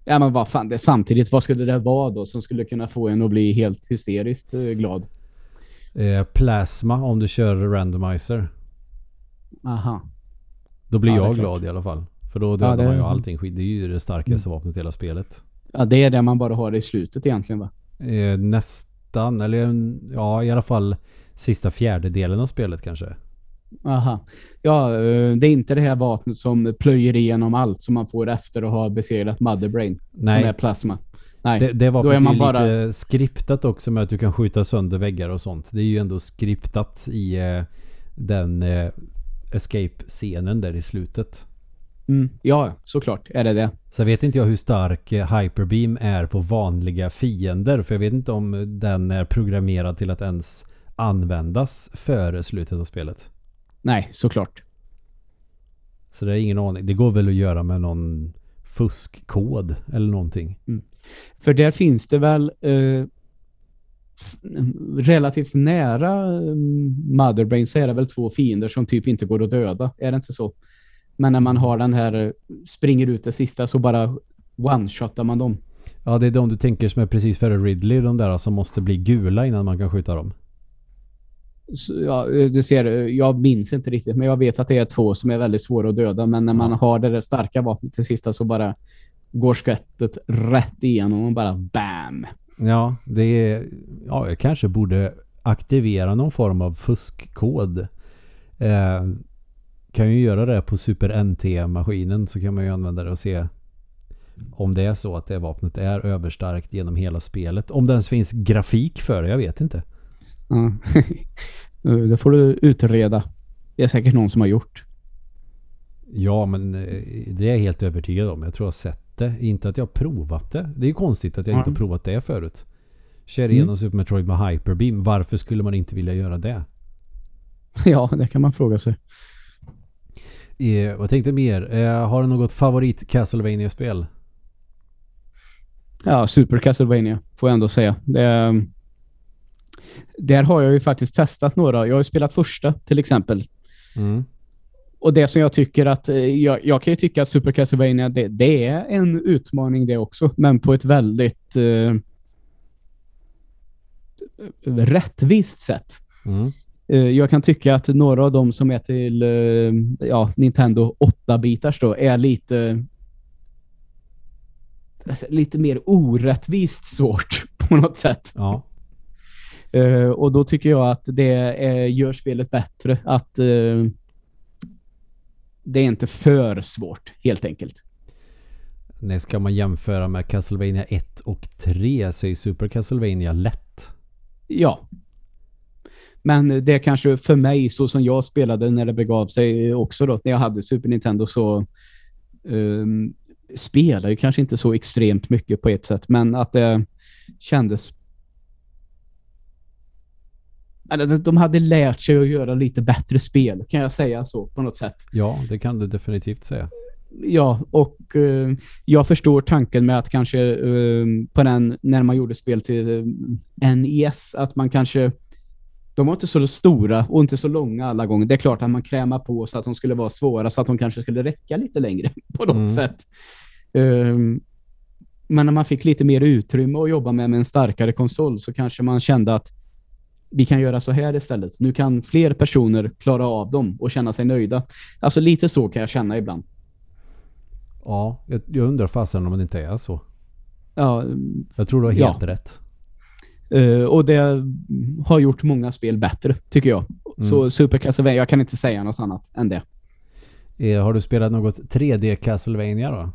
Ja, men vad fan, det samtidigt, vad skulle det vara då som skulle kunna få en att bli helt hysteriskt eh, glad? Eh, plasma om du kör randomizer. Aha. Då blir Ja, jag klart. glad i alla fall. För då dödar det- man ju allting. Det är ju det starkaste vapnet i hela spelet. Ja, det är det man bara har i slutet egentligen va? Eh, nästan, eller ja i alla fall sista fjärdedelen av spelet kanske. Aha. Ja, eh, det är inte det här vapnet som plöjer igenom allt som man får efter att ha besegrat Motherbrain. Som är Nej, plasma. Nej. det, det vapnet är är, man ju bara- lite skriptat också med att du kan skjuta sönder väggar och sånt. Det är ju ändå skriptat i eh, den eh, escape-scenen där i slutet. Mm, ja, såklart är det det. Så vet inte jag hur stark eh, Hyperbeam är på vanliga fiender. För jag vet inte om den är programmerad till att ens användas före slutet av spelet. Nej, såklart. Så det är ingen aning. Det går väl att göra med någon fuskkod eller någonting. För där finns det väl eh, relativt nära eh, Motherbrain så är det väl två fiender som typ inte går att döda. Är det inte så? Men när man har den här eh, springer ut det sista så bara one-shotar man dem. Ja, det är de du tänker som är precis före Ridley. De där som måste bli gula innan man kan skjuta dem. Ja, eh, du ser, eh, jag minns inte riktigt men jag vet att det är två som är väldigt svåra att döda. Men när man har det där starka vapnet till sista så bara går skvättet rätt igenom och bara BAM! Ja, det är... Ja, jag kanske borde aktivera någon form av fuskkod. Eh, kan ju göra det på Super NT-maskinen så kan man ju använda det och se om det är så att det vapnet är överstarkt genom hela spelet. Om det ens finns grafik för det, jag vet inte. Ja. Eh, det får du utreda. Det är säkert någon som har gjort. Ja, men eh, det är jag helt övertygad om. Jag tror jag har sett det. Inte att jag har provat det. Det är ju konstigt att jag inte har Mm. provat det förut. Kör Mm. igenom Super Metroid med Hyperbeam. Varför skulle man inte vilja göra det? Ja, det kan man fråga sig. Eh, vad tänkte mer? Eh, har du något favorit castlevania spel Ja, Super Castlevania får jag ändå säga. Det, där har jag ju faktiskt testat några. Jag har ju spelat första till exempel. Mm. Och det som jag tycker att, eh, jag, jag kan ju tycka att Super Castlevania, det, det är en utmaning det också, men på ett väldigt eh, rättvist sätt. Mm. Eh, Jag kan tycka att några av dem som är till eh, ja, Nintendo 8-bitars då är lite alltså, lite mer orättvist svårt på något sätt. Ja. Eh, och då tycker jag att det eh, gör spelet bättre. Att eh, det är inte för svårt, helt enkelt. Nej, ska man jämföra med Castlevania 1 och 3 så är Super Castlevania lätt. Ja. Men det är kanske för mig, så som jag spelade när det begav sig också då, när jag hade Super Nintendo så um, spelar ju kanske inte så extremt mycket på ett sätt, men att det kändes Alltså, de hade lärt sig att göra lite bättre spel, kan jag säga så på något sätt. Ja, det kan du definitivt säga. Ja, och eh, jag förstår tanken med att kanske eh, på den, när man gjorde spel till eh, NES, att man kanske de var inte så stora och inte så långa alla gånger. Det är klart att man krämar på så att de skulle vara svåra så att de kanske skulle räcka lite längre på något mm. sätt. Um, men när man fick lite mer utrymme att jobba med med en starkare konsol så kanske man kände att vi kan göra så här istället. Nu kan fler personer klara av dem och känna sig nöjda. Alltså lite så kan jag känna ibland. Ja, jag, jag undrar fasen om det inte är så. Ja, jag tror du har helt ja. rätt. Uh, och det har gjort många spel bättre, tycker jag. Mm. Så Super Castlevania, jag kan inte säga något annat än det. Uh, har du spelat något 3D Castlevania då?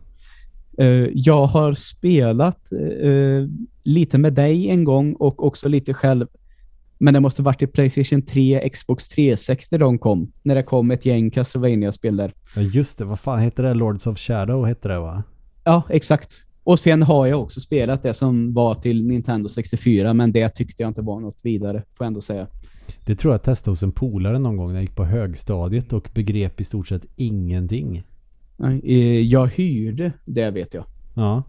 Uh, jag har spelat lite med dig en gång och också lite själv. Men det måste varit i Playstation 3, Xbox 360 de kom. När det kom ett gäng Castlevania-spel där. Ja just det, vad fan heter det? Lords of Shadow heter det va? Ja, exakt. Och sen har jag också spelat det som var till Nintendo 64 men det tyckte jag inte var något vidare, får jag ändå säga. Det tror jag testade hos en polare någon gång när jag gick på högstadiet och begrep i stort sett ingenting. Eh, jag hyrde det vet jag. Ja.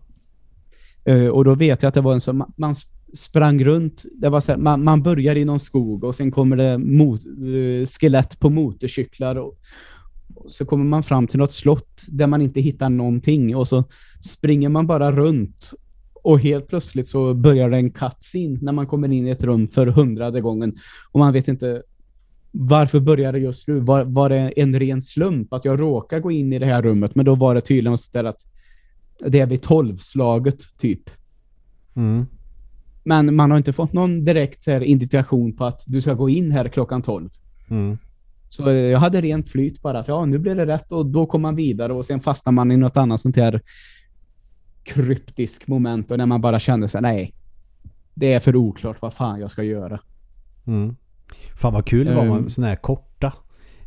Eh, och då vet jag att det var en så man sprang runt. Det var så här, man, man börjar i någon skog och sen kommer det mot, eh, skelett på motorcyklar och, så kommer man fram till något slott där man inte hittar någonting och så springer man bara runt och helt plötsligt så börjar det en cutscene när man kommer in i ett rum för hundrade gången och man vet inte varför börjar det just nu? Var, var det en ren slump att jag råkar gå in i det här rummet men då var det tydligen så att det är vid tolvslaget typ. Mm. Men man har inte fått någon direkt här, indikation på att du ska gå in här klockan tolv. Mm. Så jag hade rent flyt bara. Att, ja, nu blir det rätt och då kommer man vidare och sen fastnar man i något annat sånt här kryptisk moment och när man bara känner sig nej. Det är för oklart vad fan jag ska göra. Mm. Fan vad kul det var med um, sådana här korta.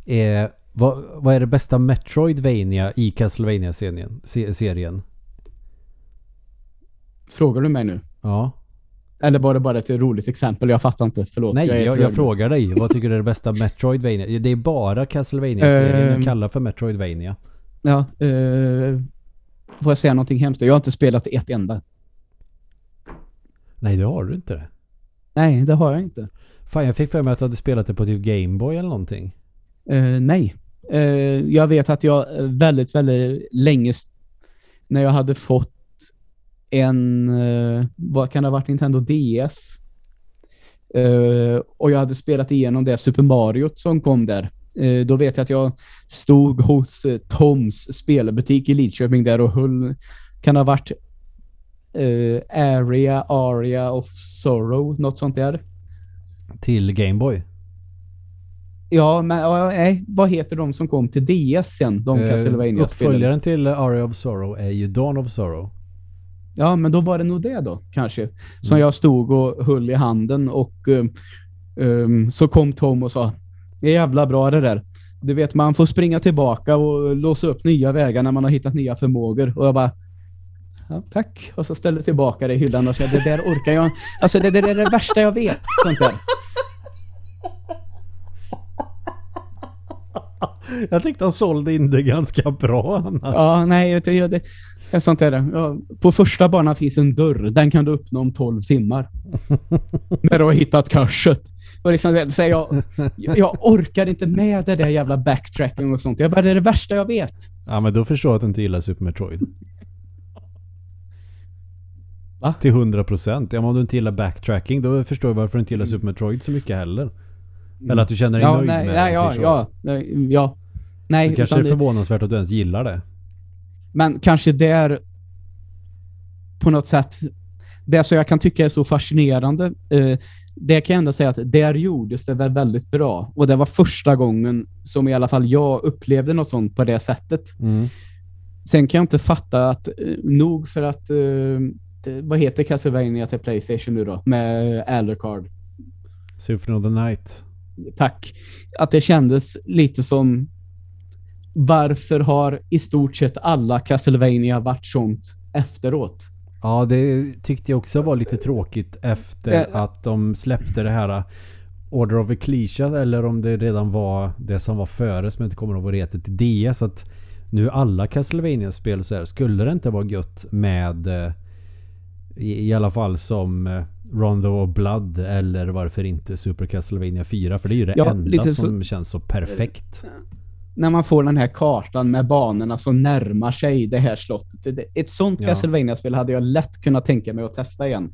Eh, vad, vad är det bästa Metroidvania i Castlevania-serien? Frågar du mig nu? Ja. Eller var det bara ett roligt exempel? Jag fattar inte. Förlåt. Nej, jag, jag, jag frågar dig. Vad tycker du är det bästa Metroidvania? Det är bara Castlevania-serien uh, kallar för Metroidvania. Ja. Uh, får jag säga någonting hemskt? Jag har inte spelat ett enda. Nej, det har du inte. Nej, det har jag inte. Fan, jag fick för mig att du hade spelat det på typ Gameboy eller någonting. Uh, nej. Uh, jag vet att jag väldigt, väldigt länge när jag hade fått en, uh, vad kan det ha varit, Nintendo DS. Uh, och jag hade spelat igenom det Super Mario som kom där. Uh, då vet jag att jag stod hos Toms spelbutik i Lidköping där och höll, kan det ha varit Area, Aria of Sorrow, något sånt där. Till Gameboy? Ja, men nej, vad heter de som kom till DS sen? De Castlevania-spelen. Uppföljaren till Aria of Sorrow är ju Dawn of Sorrow. Ja, men då var det nog det då, kanske. Som mm. jag stod och höll i handen och um, så kom Tom och sa det är jävla bra det där. Du vet, man får springa tillbaka och låsa upp nya vägar när man har hittat nya förmågor. Och jag bara, ja, tack. Och så ställde tillbaka det i hyllan och sa, det där orkar jag. Alltså det, det, det är det värsta jag vet. Sånt där. Jag tyckte han sålde in det ganska bra annars. Ja, nej, det, det, Ja, sånt är det. Ja, på första banan finns en dörr. Den kan du öppna om 12 timmar. När du har hittat kurset. Och liksom, så jag, jag orkar inte med det där jävla backtracking och sånt. Jag bara, det är det värsta jag vet. Ja, men då förstår jag att du inte gillar Super Metroid. Va? Till 100%. Ja, men om du inte gillar backtracking, då förstår jag varför du inte gillar Super Metroid så mycket heller. Eller att du känner dig ja, nöjd nej, med nej, det. Ja, ja, ja. Nej, det kanske är förvånansvärt att du ens gillar det. Men kanske där på något sätt, det som jag kan tycka är så fascinerande, eh, det kan jag ändå säga att där gjordes det väl väldigt bra. Och det var första gången som i alla fall jag upplevde något sånt på det sättet. Mm. Sen kan jag inte fatta att, eh, nog för att, eh, vad heter Castlevania till Playstation nu då? Med Alucard. Symphony of the Night. Tack. Att det kändes lite som varför har i stort sett alla Castlevania varit sånt efteråt? Ja, det tyckte jag också var lite tråkigt efter äh, att de släppte det här Order of Ecclesia eller om det redan var det som var före som jag inte kommer ihåg vad det heter till DS. Att nu alla castlevania spel så här, skulle det inte vara gött med eh, i, i alla fall som eh, Rondo of Blood eller varför inte Super Castlevania 4 för det är ju det Ja, enda som så- känns så perfekt. När man får den här kartan med banorna som närmar sig det här slottet. Ett sånt Ja. Castlevania-spel hade jag lätt kunnat tänka mig att testa igen.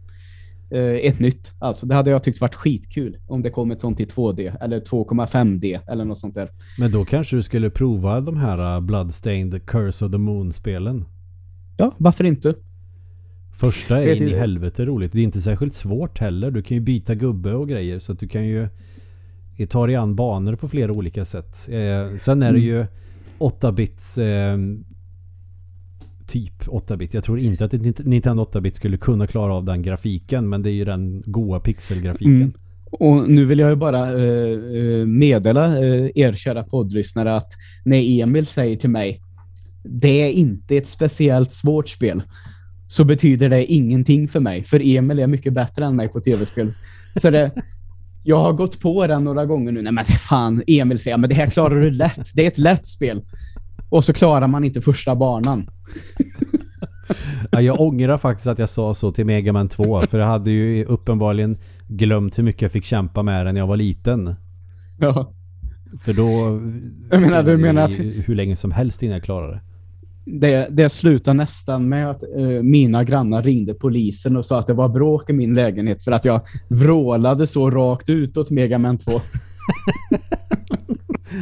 Eh, ett nytt. Alltså det hade jag tyckt varit skitkul om det kom ett sånt i 2D eller 2,5D eller något sånt där. Men då kanske du skulle prova de här uh, Bloodstained Curse of the Moon-spelen. Ja, varför inte? Första är in i helvete roligt. Det är inte särskilt svårt heller. Du kan ju byta gubbe och grejer så att du kan ju ta dig an banor på flera olika sätt. Eh, sen är det Mm. ju 8-bits eh, typ 8-bit. Jag tror inte att ett Nintendo 8-bit skulle kunna klara av den grafiken men det är ju den goa pixelgrafiken. Mm. Och nu vill jag ju bara eh, eh, meddela eh, er kära poddlyssnare att när Emil säger till mig det är inte ett speciellt svårt spel så betyder det ingenting för mig. För Emil är mycket bättre än mig på tv-spel. Så det, jag har gått på den några gånger nu. Nej men fan, Emil säger men det här klarar du lätt. Det är ett lätt spel. Och så klarar man inte första banan. Ja, jag ångrar faktiskt att jag sa så till Mega Man 2 för jag hade ju uppenbarligen glömt hur mycket jag fick kämpa med den när jag var liten. Ja. För då Jag menar, du menar att- hur länge som helst innan jag klarade det. Det, det slutar nästan med att eh, mina grannar ringde polisen och sa att det var bråk i min lägenhet för att jag vrålade så rakt ut åt Mega Man 2.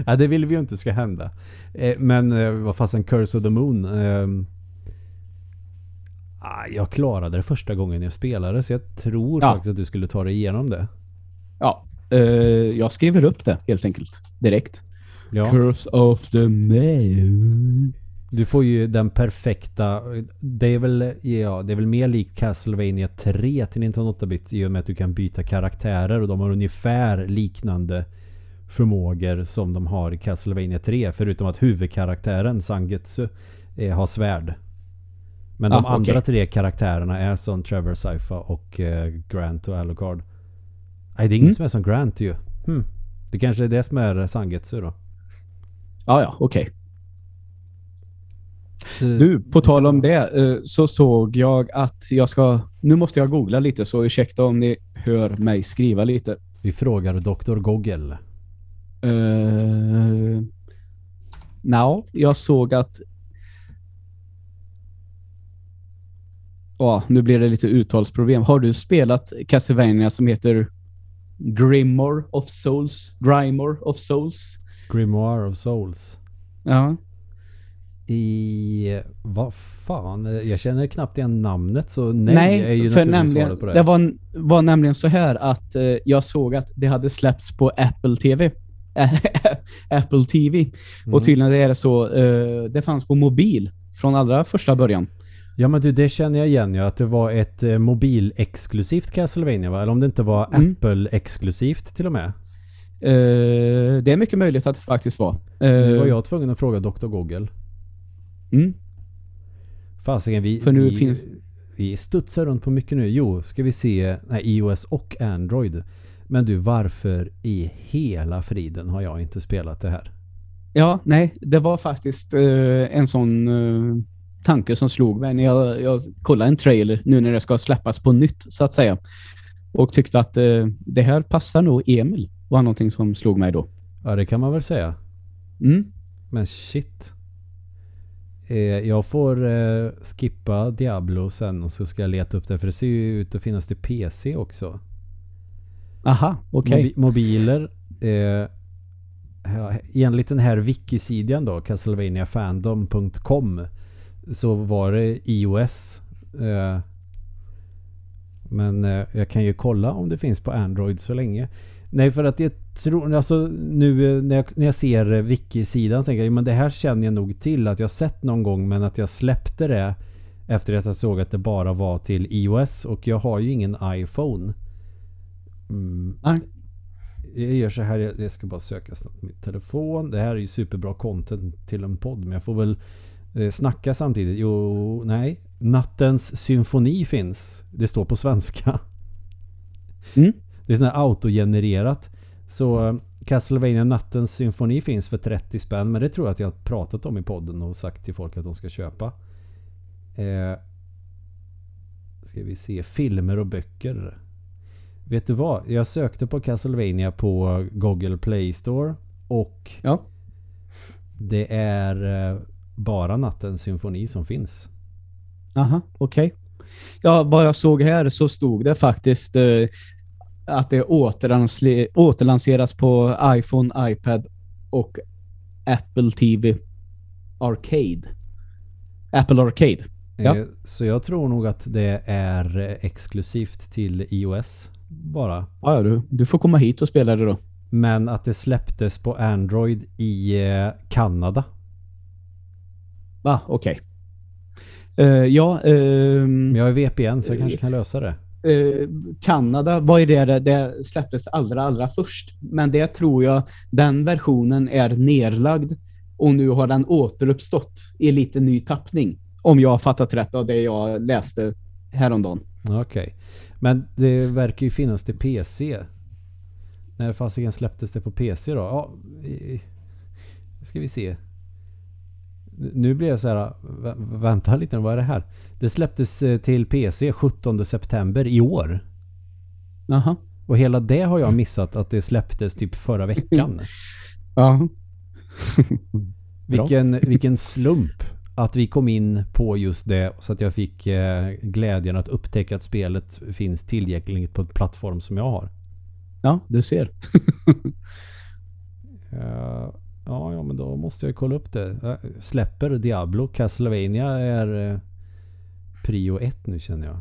Ja, det vill vi ju inte ska hända. Eh, men eh, vad fasen Curse of the Moon. ah, jag klarade det första gången jag spelade så jag tror Ja. faktiskt att du skulle ta dig igenom det. Ja, eh, jag skriver upp det helt enkelt. Direkt. Ja. Curse of the Moon. Du får ju den perfekta... Det är väl, ja, det är väl mer likt Castlevania 3 till Nintendo 8-bit i och med att du kan byta karaktärer och de har ungefär liknande förmågor som de har i Castlevania 3 förutom att huvudkaraktären Sangetsu eh, har svärd. Men de Ah, andra okej. tre karaktärerna är som Trevor Sypha och eh, Grant och Alucard. Nej, det är ingen Mm. som är som Grant ju. Hmm. Det kanske är det som är Sangetsu då. Ja, ja, okej. Så- Du, på tal om det eh, så såg jag att jag ska... Nu måste jag googla lite så ursäkta om ni hör mig skriva lite. Vi frågar Dr. Goggle. Uh, no, jag såg att... Ja, nu blir det lite uttalsproblem. Har du spelat Castlevania som heter Grimoire of Souls? Grimoire of Souls? Grimoire of Souls. Ja. I... Vad fan? Jag känner knappt igen namnet så nej, Nej, är ju för nämligen, på det. det var, var nämligen så här att eh, jag såg att det hade släppts på Apple TV. Apple TV. Mm. Och tydligen är det så, eh, det fanns på mobil från allra första början. Ja men du, det känner jag igen ja. Att det var ett eh, mobilexklusivt Castlevania va? Eller om det inte var Mm. Apple-exklusivt till och med. Eh, det är mycket möjligt att det faktiskt var. Nu var Eh, jag tvungen att fråga Dr. Google. Mm. Fasiken, vi, För nu vi, finns- vi studsar runt på mycket nu. Jo, ska vi se nej, iOS och Android. Men du, varför i hela friden har jag inte spelat det här? Ja, nej, det var faktiskt eh, en sån eh, tanke som slog mig när jag, jag kollade en trailer nu när det ska släppas på nytt så att säga. Och tyckte att eh, det här passar nog Emil var någonting som slog mig då. Ja, det kan man väl säga. Mm. Men shit. Eh, jag får eh, skippa Diablo sen och så ska jag leta upp det för det ser ju ut att finnas till PC också. Aha, okej. Mobi- mobiler. Eh, enligt den här wikisidan då, castlevaniafandom.com så var det iOS. Eh, men eh, jag kan ju kolla om det finns på Android så länge. Nej för att jag tror, alltså nu eh, när jag, när jag ser eh, wikisidan så tänker jag men det här känner jag nog till att jag sett någon gång men att jag släppte det efter att jag såg att det bara var till iOS och jag har ju ingen iPhone. Mm. Nej. Jag gör så här, jag jag ska bara söka snabbt min telefon. Det här är ju superbra content till en podd men jag får väl eh, snacka samtidigt. Jo, nej. Nattens symfoni finns. Det står på svenska. Mm. Det är sån här autogenererat. Så Castlevania Nattens symfoni finns för 30 spänn. Men det tror jag att jag har pratat om i podden och sagt till folk att de ska köpa. Eh, ska vi se. Filmer och böcker. Vet du vad? Jag sökte på Castlevania på Google Play Store. Och Ja. det är eh, bara Nattens symfoni som finns. Aha, okej. Ja, vad jag såg här så stod det faktiskt eh, att det återlanseras på iPhone, iPad och Apple TV Arcade. Apple Arcade. Ja. Eh, Så jag tror nog att det är exklusivt till iOS bara. Ja, du, du får komma hit och spela det då. Men att det släpptes på Android i eh, Kanada. Va, okej. Eh, ja, Men jag har VPN så jag kanske kan lösa det eh, Kanada, vad är det? Det släpptes allra, allra först. Men det tror jag, den versionen är nerlagd och nu har den återuppstått i lite ny tappning. Om jag har fattat rätt av det jag läste häromdagen. Okej. Men det verkar ju finnas till PC. När fasiken släpptes det på PC då? Ja, ska vi se. Nu blir jag så här. Vänta lite, vad är det här? Det släpptes eh, till PC 17 september i år. Jaha. Och hela det har jag missat att det släpptes typ förra veckan. Ja. Vilken, vilken slump att vi kom in på just det så att jag fick eh, glädjen att upptäcka att spelet finns tillgängligt på en plattform som jag har. Ja, du ser. Eh, ja, ja, men då måste jag kolla upp det. Jag släpper Diablo. Castlevania är eh, prio ett nu känner jag.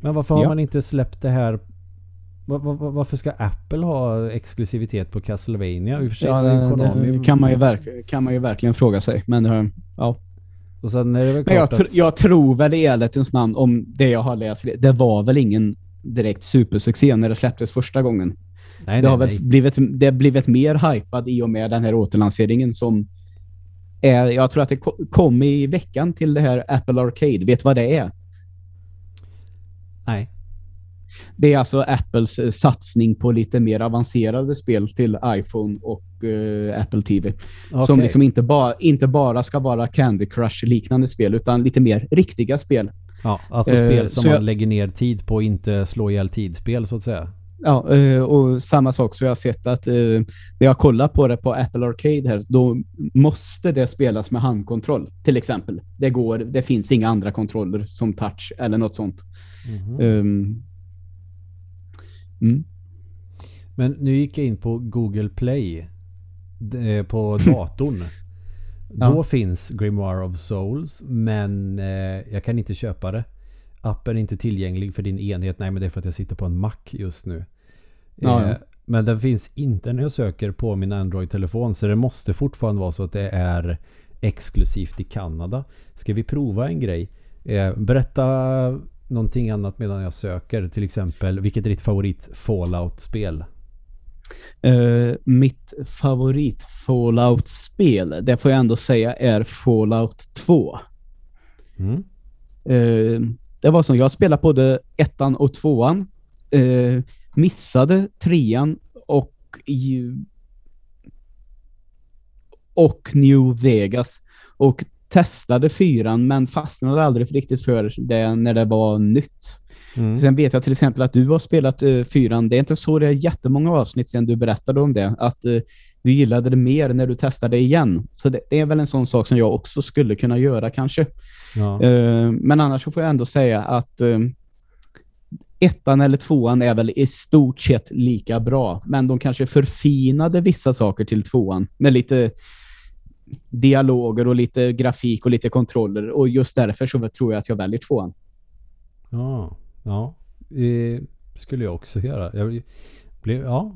Men varför har Ja. man inte släppt det här? Va- va- va- Varför ska Apple ha exklusivitet på Castlevania? I och för sig Ja, har det, Konami... det kan, man ju verk, kan man ju verkligen fråga sig. Men, eh, ja. Och sen är det väl men jag, tr- att... jag tror väl i ärlighetens namn, om det jag har läst, det var väl ingen direkt supersuccé när det släpptes första gången. nej, det har nej, väl nej. blivit, det har blivit mer hypad i och med den här återlanseringen som är, jag tror att det ko- kom i veckan till det här Apple Arcade. Vet du vad det är? nej. Det är alltså Apples eh, satsning på lite mer avancerade spel till iPhone och eh, Apple TV. Som Okej. liksom inte, ba, inte bara ska vara Candy Crush-liknande spel, utan lite mer riktiga spel. Ja, alltså Eh, spel som så man jag- lägger ner tid på inte slå ihjäl tidsspel så att säga. Ja, eh, och samma sak så jag har sett att eh, när jag kollar på det på Apple Arcade här, då måste det spelas med handkontroll, till exempel. Det går, det finns inga andra kontroller som touch eller något sånt. Um, mm. Men nu gick jag in på Google Play eh, på datorn. Ja. Då finns Grimoire of Souls men jag kan inte köpa det. Appen är inte tillgänglig för din enhet. Nej men det är för att jag sitter på en Mac just nu. Ja, Eh. Men den finns inte när jag söker på min Android-telefon så det måste fortfarande vara så att det är exklusivt i Kanada. Ska vi prova en grej? Eh, berätta någonting annat medan jag söker. Till exempel, vilket är ditt favorit Fallout-spel? Eh, mitt favorit Fallout-spel, det får jag ändå säga är Fallout 2. Mm. Eh, det var som jag spelade både ettan och tvåan. Eh, missade trean och och New Vegas och testade fyran men fastnade aldrig riktigt för det när det var nytt. Mm. Sen vet jag till exempel att du har spelat eh, fyran. Det är inte så det är jättemånga avsnitt sedan du berättade om det. Att eh, du gillade det mer när du testade igen. Så det, det är väl en sån sak som jag också skulle kunna göra kanske. Ja. Eh, men annars får jag ändå säga att eh, ettan eller tvåan är väl i stort sett lika bra. Men de kanske förfinade vissa saker till tvåan med lite dialoger och lite grafik och lite kontroller. Och just därför så tror jag att jag väljer tvåan. Ja, ja. Eh, skulle jag också göra. Jag, blev, ja.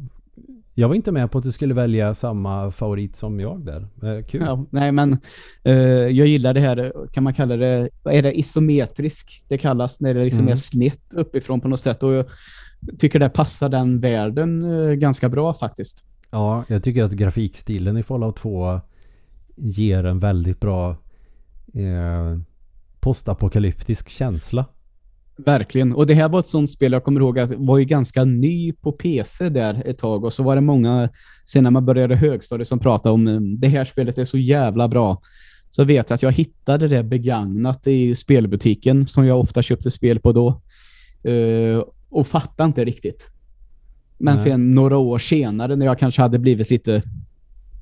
Jag var inte med på att du skulle välja samma favorit som jag där. Eh, kul. Ja, nej, men eh, jag gillar det här, kan man kalla det, vad är det isometrisk det kallas, när det liksom Mm. är snett uppifrån på något sätt. Och jag tycker det passar den världen eh, ganska bra faktiskt. Ja, jag tycker att grafikstilen i Fallout 2 ger en väldigt bra eh, postapokalyptisk känsla. Verkligen. Och det här var ett sånt spel jag kommer ihåg att var ju ganska ny på PC där ett tag. Och så var det många, sen när man började högstadiet, som pratade om mm, det här spelet är så jävla bra. Så vet jag att jag hittade det begagnat i spelbutiken som jag ofta köpte spel på då. Uh, och fattade inte riktigt. Men Nej. sen några år senare när jag kanske hade blivit lite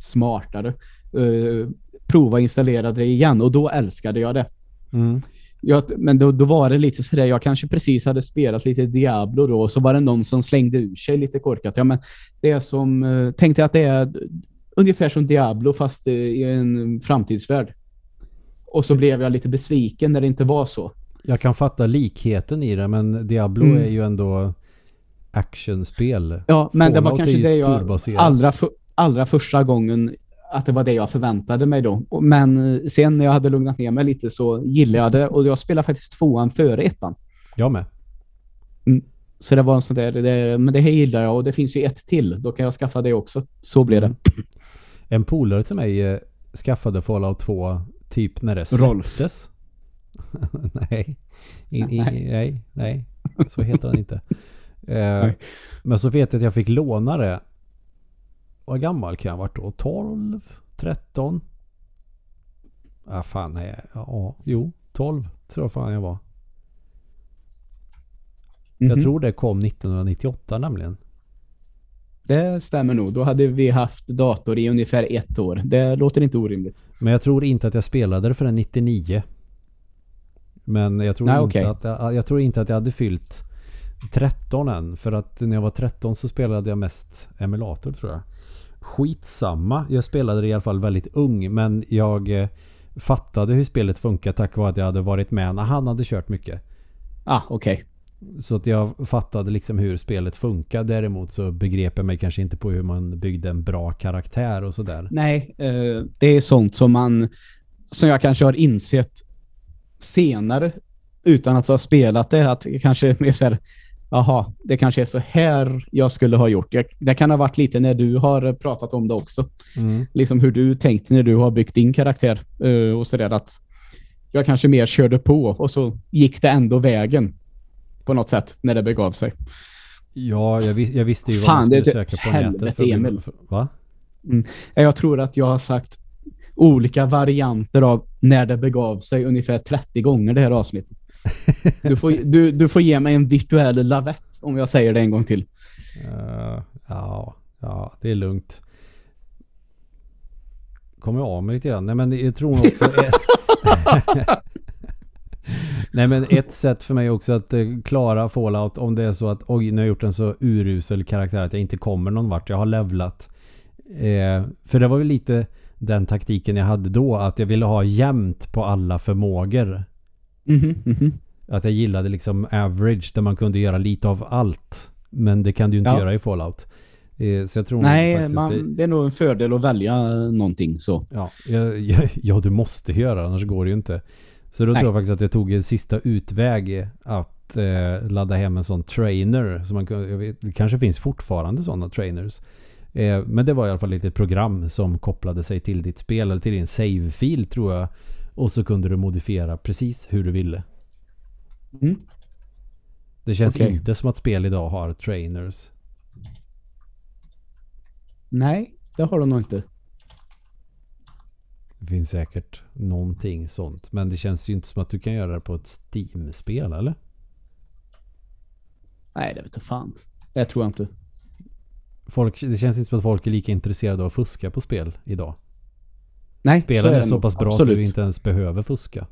smartare uh, prova installera det igen och då älskade jag det. Mm. Jag, men då, då var det lite sådär, jag kanske precis hade spelat lite Diablo då och så var det någon som slängde ur sig lite korkat. Ja, men det är som, uh, tänkte att det är ungefär som Diablo fast i en framtidsvärld. Och så blev jag lite besviken när det inte var så. Jag kan fatta likheten i det, men Diablo mm. är ju ändå actionspel. Ja, men Fallout det var kanske det jag allra, allra första gången att det var det jag förväntade mig då. Men sen när jag hade lugnat ner mig lite så gillade jag det och jag spelade faktiskt tvåan före ettan. Jag med. Mm. Så det var en sån där, det, men det här gillar jag och det finns ju ett till. Då kan jag skaffa det också. Så blir det. Mm. En polare till mig eh, skaffade Fallout 2 typ när det släpptes. nej. I, i, nej. Nej, Så heter han inte. eh, men så vet jag att jag fick låna det. Vad gammal kan jag ha varit då? 12? 13? Ah, fan, nej. Ja, jo, 12 tror jag fan jag var. Mm -hmm. Jag mhm. tror det kom 1998 nämligen. Det stämmer nog. Då hade vi haft dator i ungefär ett år. Det låter inte orimligt. Men jag tror inte att jag spelade det förrän 99. Men jag tror, Nej, inte okay. att jag, jag tror inte att jag hade fyllt 13 än. För att när jag var 13 så spelade jag mest emulator tror jag. Skitsamma. Jag spelade det i alla fall väldigt ung. Men jag eh, fattade hur spelet funkar tack vare att jag hade varit med när han hade kört mycket. Ah, okej. Okay. Så att jag fattade liksom hur spelet funkar. Däremot så begrep jag mig kanske inte på hur man byggde en bra karaktär och sådär. Nej, eh, det är sånt som man som jag kanske har insett senare utan att ha spelat det. Att kanske mer så här, jaha, det kanske är så här jag skulle ha gjort. Jag, det kan ha varit lite när du har pratat om det också. Mm. Liksom hur du tänkte när du har byggt din karaktär uh, och sådär att jag kanske mer körde på och så gick det ändå vägen på något sätt när det begav sig. Ja, jag, vis jag visste ju Fan, vad man skulle söka på helvete, nätet. För Emil. Va? Mm. Jag tror att jag har sagt olika varianter av när det begav sig ungefär 30 gånger det här avsnittet. Du får, du, du får ge mig en virtuell lavett om jag säger det en gång till. Uh, ja, ja, det är lugnt. Kommer jag av mig lite grann? Nej, men jag tror också... Nej men ett sätt för mig också att eh, klara Fallout om det är så att oj, nu har jag gjort en så urusel karaktär att jag inte kommer någon vart. Jag har levlat. Eh, för det var ju lite den taktiken jag hade då. Att jag ville ha jämnt på alla förmågor. Mm -hmm, mm -hmm. Att jag gillade liksom average där man kunde göra lite av allt. Men det kan du ju inte ja. göra i Fallout. Eh, så jag tror Nej, man, det, det, är nog en fördel att välja någonting så. Ja, ja, ja, du måste göra annars går det ju inte. Så då Nej. tror jag faktiskt att jag tog en sista utväg att eh, ladda hem en sån trainer. Så man, vet, det kanske finns fortfarande sådana trainers. Eh, men det var i alla fall ett program som kopplade sig till ditt spel eller till din save-fil tror jag. Och så kunde du modifiera precis hur du ville. Mm. Det känns okay. inte som att spel idag har trainers. Nej, det har de nog inte. Det finns säkert någonting sånt. Men det känns ju inte som att du kan göra det på ett Steam-spel, eller? Nej, det vet jag fan. Det tror jag inte. Folk, det känns inte som att folk är lika intresserade av att fuska på spel idag. Nej, Spelen så är, är så pass bra Absolut. att du inte ens behöver fuska.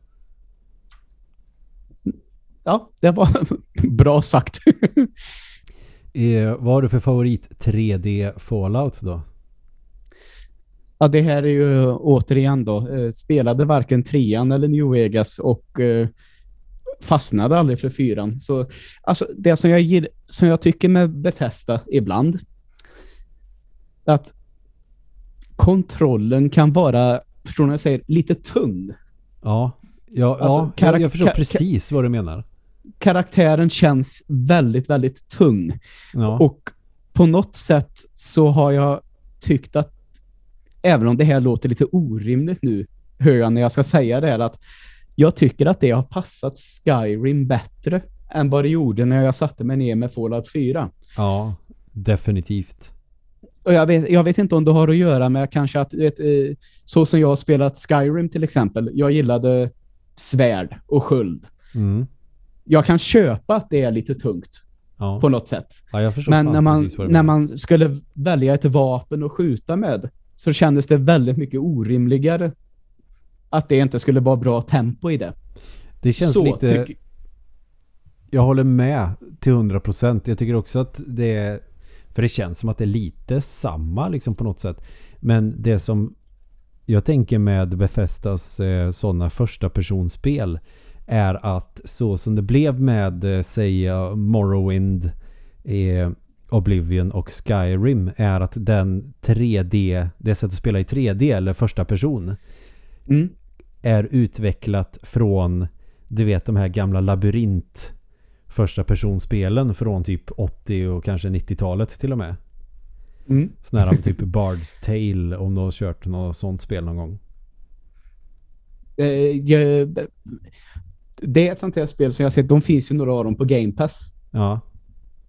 Ja, det var bra sagt. eh, vad har du för favorit 3D Fallout då? Ja, det här är ju återigen då. Eh, spelade varken trean eller New Vegas och eh, fastnade aldrig för fyran. Så alltså det som jag, som jag tycker med Bethesda ibland att kontrollen kan vara, förstår ni jag säger, lite tung. Ja, ja, alltså, ja jag, jag förstår precis vad du menar. Karaktären känns väldigt, väldigt tung. Ja. Och på något sätt så har jag tyckt att även om det här låter lite orimligt nu, hör jag när jag ska säga det här, att jag tycker att det har passat Skyrim bättre än vad det gjorde när jag satte mig ner med Fallout 4. Ja, definitivt. Och jag vet, jag vet inte om det har att göra med kanske att, vet, eh, så som jag har spelat Skyrim till exempel. Jag gillade svärd och sköld. Mm. Jag kan köpa att det är lite tungt Ja. på något sätt. ja, Men när man, när man skulle välja ett vapen att skjuta med så kändes det väldigt mycket orimligare att det inte skulle vara bra tempo i det. Det känns så lite... Jag håller med till 100%. Jag tycker också att det är... För det känns som att det är lite samma liksom på något sätt. Men det som jag tänker med Bethesdas eh, sådana första personspel är att så som det blev med eh, säg eh, Morrowind, eh, Oblivion och Skyrim är att den 3D, det sätt att spela i 3D eller första person Mm. är utvecklat från du vet de här gamla labyrint första personspelen från typ 80 och kanske 90-talet till och med. Mm. Sån här typ Bard's Tale om du har kört något sånt spel någon gång. Eh, det är ett sånt här spel som jag sett, de finns ju några av dem på Game Pass. Ja,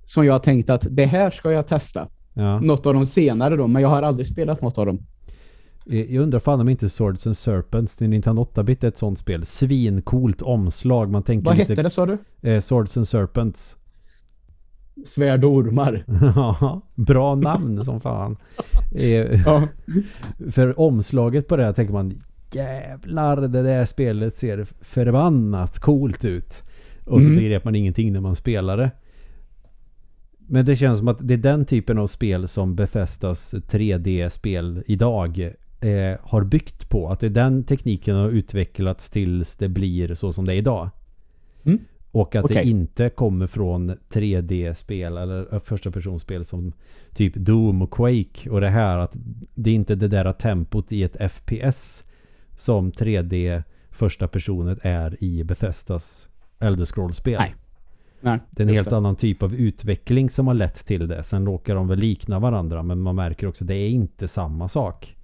Som jag har tänkt att det här ska jag testa. ja. Något av de senare då, men jag har aldrig spelat något av dem. Eh, Jag undrar fan om inte Swords and Serpents till Nintendo 8-bit är ett sånt spel. Svincoolt omslag. Man tänker Vad lite... hette det sa du? Eh, Swords and Serpents. Svärd och ormar. Ja, Bra namn som fan. Eh, Ja. För omslaget på det här tänker man Jävlar det där spelet ser förbannat coolt ut. Och så Mm. begrepp man ingenting när man spelar det. Men det känns som att det är den typen av spel som Bethesdas 3D-spel idag eh, har byggt på. Att det den tekniken har utvecklats tills det blir så som det är idag. Mm. Och att det Okej. inte kommer från 3D-spel eller första personspel som typ Doom och Quake och det här att det är inte det där tempot i ett FPS som 3D första personet är i Bethesdas Elder Scrolls-spel. Nej. Nej, Det är en helt det. annan typ av utveckling som har lett till det. Sen råkar de väl likna varandra men man märker också att det är inte samma sak.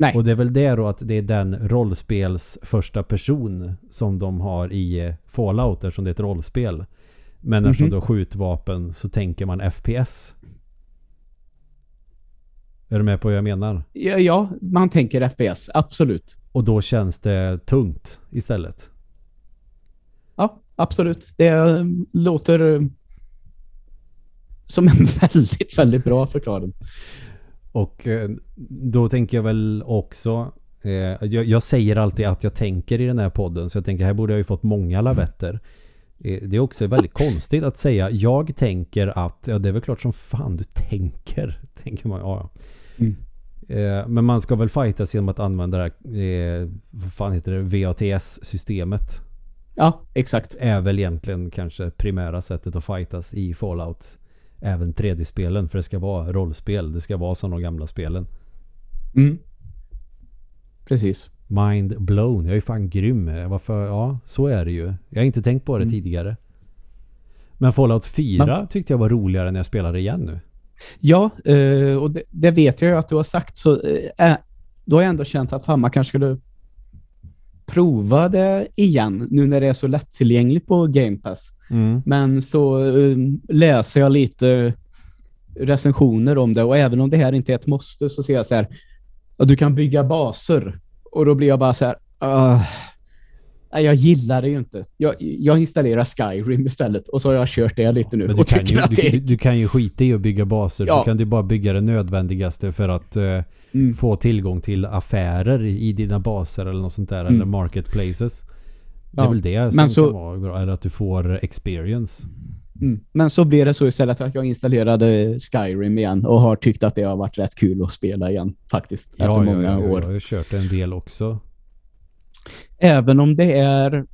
Nej. Och det är väl det då att det är den rollspels första person som de har i eh, Fallout eftersom det är ett rollspel. Men eftersom Mhm. du har skjutvapen så tänker man FPS. Är du med på vad jag menar? Ja, ja, man tänker FPS, absolut. Och då känns det tungt istället. Ja, absolut. Det eh, låter eh, som en väldigt, väldigt bra förklaring. Och eh, då tänker jag väl också eh, jag, jag säger alltid att jag tänker i den här podden så jag tänker här borde jag ju fått många lavetter. Eh, det är också väldigt konstigt att säga jag tänker att ja det är väl klart som fan du tänker. Tänker man, ja. ja. Mm. Eh, men man ska väl fightas genom att använda det här eh, vad fan heter det VATS-systemet. Ja, exakt. Är väl egentligen kanske primära sättet att fightas i Fallout. Även 3D-spelen för det ska vara rollspel. Det ska vara som de gamla spelen. Mm. Precis. Mind blown. Jag är fan grym. Varför? Ja, så är det ju. Jag har inte tänkt på det Mm. tidigare. Men Fallout 4 tyckte jag var roligare när jag spelade igen nu. Ja, eh, och det, det vet jag ju att du har sagt. Så eh, då har jag ändå känt att fan, man kanske skulle prova det igen nu när det är så lättillgängligt på Game Pass. Men så eh, läser jag lite recensioner om det och även om det här inte är ett måste så ser jag så här att du kan bygga baser och då blir jag bara så här "Ah, nej, jag gillar det ju inte. Jag, jag installerar Skyrim istället och så har jag kört det lite nu Men du kan, ju, du, du, kan ju skita i att bygga baser. Så Ja. kan du bara bygga det nödvändigaste för att eh, Mm. få tillgång till affärer i dina baser eller något sånt där. Mm. Eller marketplaces. Det är Ja. väl det som Men så- kan vara bra. Eller att du får experience. Mm. Men så blev det så istället att jag installerade Skyrim igen och har tyckt att det har varit rätt kul att spela igen faktiskt. efter Ja, ja, många ja, ja, år. jag har kört en del också. Även om det är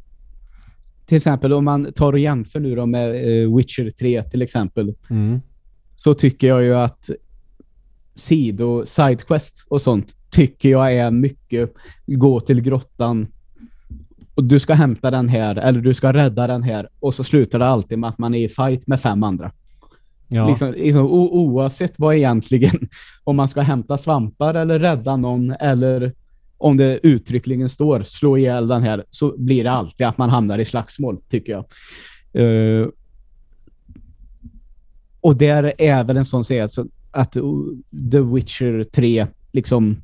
till exempel om man tar och jämför nu då med eh, Witcher 3 till exempel Mm. så tycker jag ju att sido, sidequest och sånt tycker jag är mycket gå till grottan och du ska hämta den här eller du ska rädda den här och så slutar det alltid med att man är i fight med fem andra. Ja. Liksom, liksom, oavsett vad egentligen, om man ska hämta svampar eller rädda någon eller om det uttryckligen står slå ihjäl den här så blir det alltid att man hamnar i slagsmål tycker jag. Uh, och där är väl en sån serie alltså, att The Witcher 3 liksom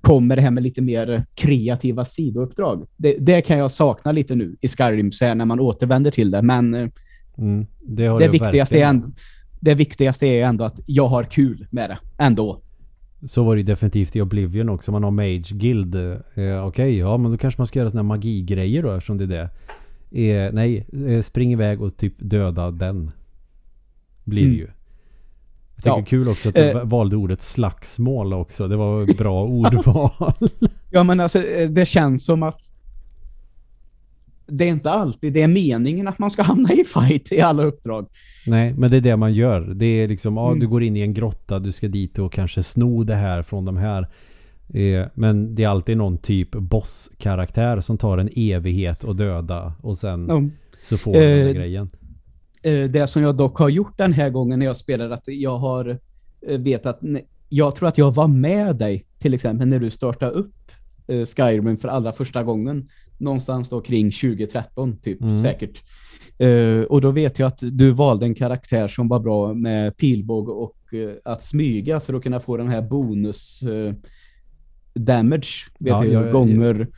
kommer det här med lite mer kreativa sidouppdrag. Det, det kan jag sakna lite nu i Skyrim så när man återvänder till det. Men eh, mm, det, det viktigaste, är ändå, det viktigaste är ändå att jag har kul med det ändå. Så var det definitivt i Oblivion också. Man har Mage Guild. Eh, Okej, okay, ja men då kanske man ska göra såna här magigrejer då eftersom det är det. Eh, nej, eh, spring iväg och typ döda den. Blir det mm. ju. Jag tycker ja. kul också att du eh, valde ordet slagsmål också. Det var bra ordval. ja men alltså eh, det känns som att det är inte alltid det är meningen att man ska hamna i fight i alla uppdrag. Nej, men det är det man gör. Det är liksom, ja, mm. du går in i en grotta, du ska dit och kanske sno det här från de här. Eh, men det är alltid någon typ bosskaraktär som tar en evighet att döda och sen mm. så får du den grejen. Eh, det som jag dock har gjort den här gången när jag spelar att jag har eh, vet att jag tror att jag var med dig till exempel när du startade upp eh, Skyrim för allra första gången någonstans då kring 2013 typ mm. säkert. Uh, och då vet jag att du valde en karaktär som var bra med pilbåge och uh, att smyga för att kunna få den här bonus uh, damage vet ja, du, ja, gånger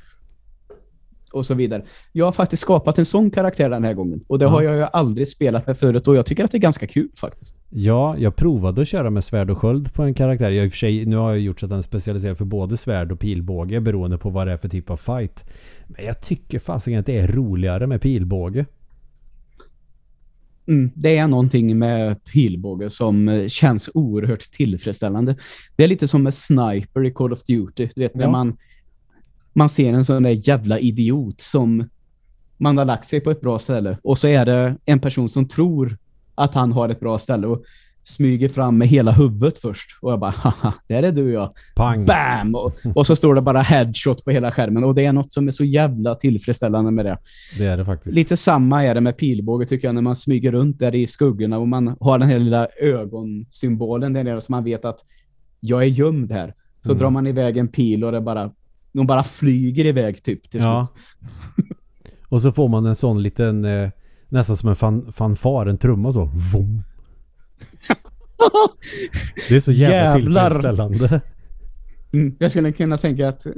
och så vidare. Jag har faktiskt skapat en sån karaktär den här gången. Och det ja. har jag ju aldrig spelat med förut och jag tycker att det är ganska kul faktiskt. Ja, jag provade att köra med svärd och sköld på en karaktär. Jag, i och för sig, nu har jag gjort så att den är specialiserad för både svärd och pilbåge beroende på vad det är för typ av fight. Men jag tycker fasiken att det är roligare med pilbåge. Mm, det är någonting med pilbåge som eh, känns oerhört tillfredsställande. Det är lite som med sniper i Call of Duty. Du vet, ja. när man man ser en sån där jävla idiot som man har lagt sig på ett bra ställe och så är det en person som tror att han har ett bra ställe och smyger fram med hela huvudet först. Och jag bara, haha, där är du ja. Pang. Bam! Och, och, så står det bara headshot på hela skärmen. Och det är något som är så jävla tillfredsställande med det. Det är det faktiskt. Lite samma är det med pilbåge tycker jag när man smyger runt där i skuggorna och man har den här lilla ögonsymbolen där nere så man vet att jag är gömd här. Så mm. drar man iväg en pil och det bara de bara flyger iväg typ till ja. Och så får man en sån liten eh, nästan som en fan, fanfar, en trumma så. Vom. Det är så jävla Jävlar. tillfredsställande. Mm, jag skulle kunna tänka att eh,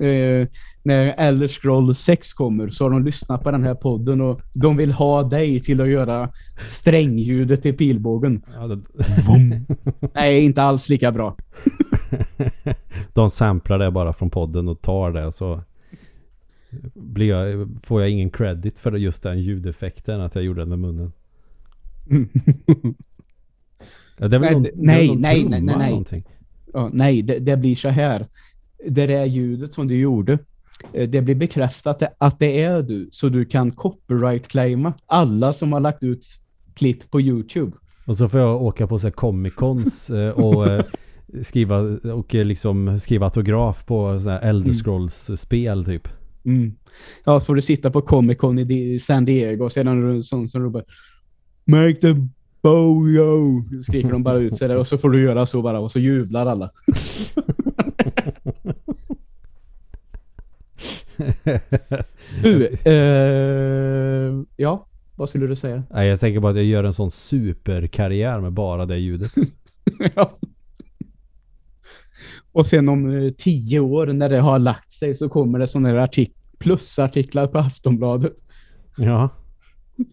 när Elder Scroll 6 kommer så har de lyssnat på den här podden och de vill ha dig till att göra strängljudet i pilbågen. Ja, det... Nej, inte alls lika bra. de samplar det bara från podden och tar det så blir jag, får jag ingen credit för just den ljudeffekten att jag gjorde den med munnen. ja, det är väl någon, nej, någon nej, nej, nej, nej, nej. Oh, nej, det, det, blir så här. Det där ljudet som du gjorde, eh, det blir bekräftat att det är du, så du kan copyright-claima alla som har lagt ut klipp på YouTube. Och så får jag åka på så Comic Cons eh, och eh, skriva och liksom skriva autograf på sådana här Elder mm. Scrolls-spel typ. Mm. Ja, så får du sitta på Comic Con i San Diego och sedan det sån som ropar Make the boyo skriker de bara ut sig där och så får du göra så bara och så jublar alla. du, eh, ja, vad skulle du säga? Nej, jag tänker bara att jag gör en sån superkarriär med bara det ljudet. ja. Och sen om eh, tio år när det har lagt sig så kommer det sådana här artik plusartiklar på Aftonbladet. Ja.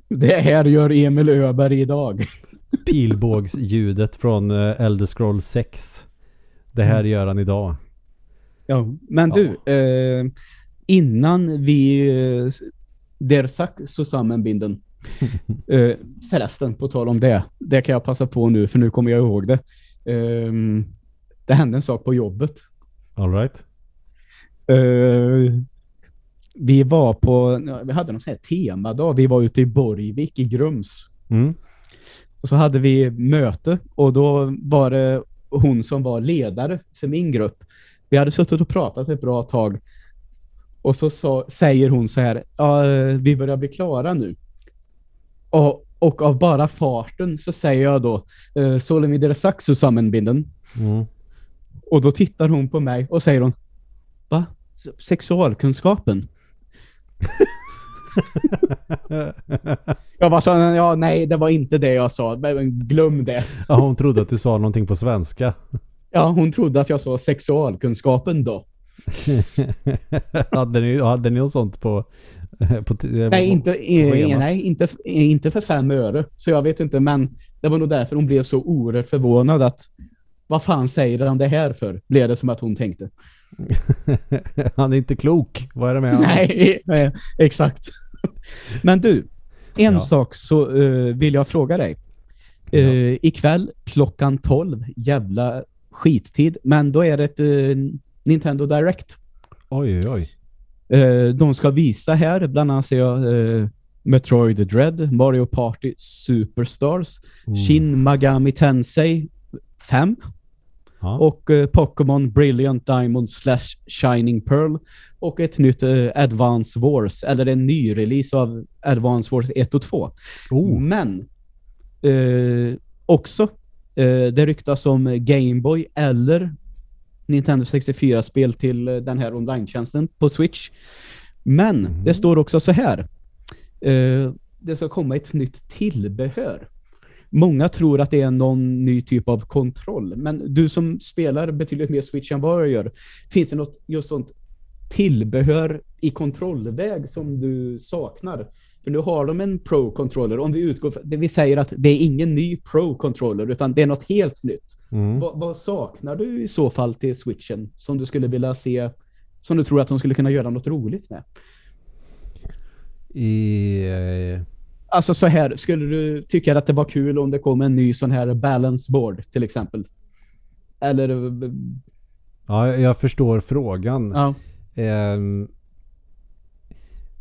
Det här gör Emil Öberg idag. Pilbågsljudet från uh, Elder Scrolls 6. Det här mm. gör han idag. Ja, men ja. du, eh, innan vi eh, der sagt så sammanbinden. eh, förresten, på tal om det. Det kan jag passa på nu, för nu kommer jag ihåg det. Eh, det hände en sak på jobbet. All right. Uh, vi var på, vi hade någon sån här temadag. Vi var ute i Borgvik i Grums. Mm. Och så hade vi möte och då var det hon som var ledare för min grupp. Vi hade suttit och pratat ett bra tag. Och så, så säger hon så här, ja, vi börjar bli klara nu. Och, och av bara farten så säger jag då, eh, Solen vidare saxo sammanbinden. Mm. Och då tittar hon på mig och säger hon, va? Sexualkunskapen? Jag bara sa, ja nej det var inte det jag sa. Glöm det. Ja, hon trodde att du sa någonting på svenska. Ja, hon trodde att jag sa sexualkunskapen då. hade, ni, hade ni något sånt på... på nej, inte, på nej inte, inte för fem öre. Så jag vet inte, men det var nog därför hon blev så oerhört förvånad att vad fan säger han det här för? Blev det som att hon tänkte. han är inte klok. Vad är det med honom? Nej, nej exakt. Men du, en ja. sak så uh, vill jag fråga dig. Uh, ja. Ikväll klockan 12, jävla skittid. Men då är det ett uh, Nintendo Direct. Oj, oj, oj. Uh, de ska visa här, bland annat ser jag uh, Metroid Dread, Mario Party Superstars, mm. Shin Magami Tensei 5 och uh, Pokémon Brilliant Diamond slash Shining Pearl och ett nytt uh, Advance Wars, eller en ny release av Advance Wars 1 och 2. Oh. Men också det ryktas om Gameboy eller Nintendo 64-spel till eh, den här online-tjänsten på Switch. Men mm. det står också så här. Uh, det ska komma ett nytt tillbehör. Många tror att det är någon ny typ av kontroll. Men du som spelar betydligt mer Switch än vad jag gör. Finns det något just sånt tillbehör i kontrollväg som du saknar? För nu har de en Pro-controller. Om vi utgår det vi säger att det är ingen ny Pro-controller utan det är något helt nytt. Mm. Vad, vad, saknar du i så fall till Switchen som du skulle vilja se som du tror att de skulle kunna göra något roligt med? I... Eh, alltså så här, skulle du tycka att det var kul om det kom en ny sån här balance board till exempel? Eller... Ja, jag förstår frågan. Ja. Um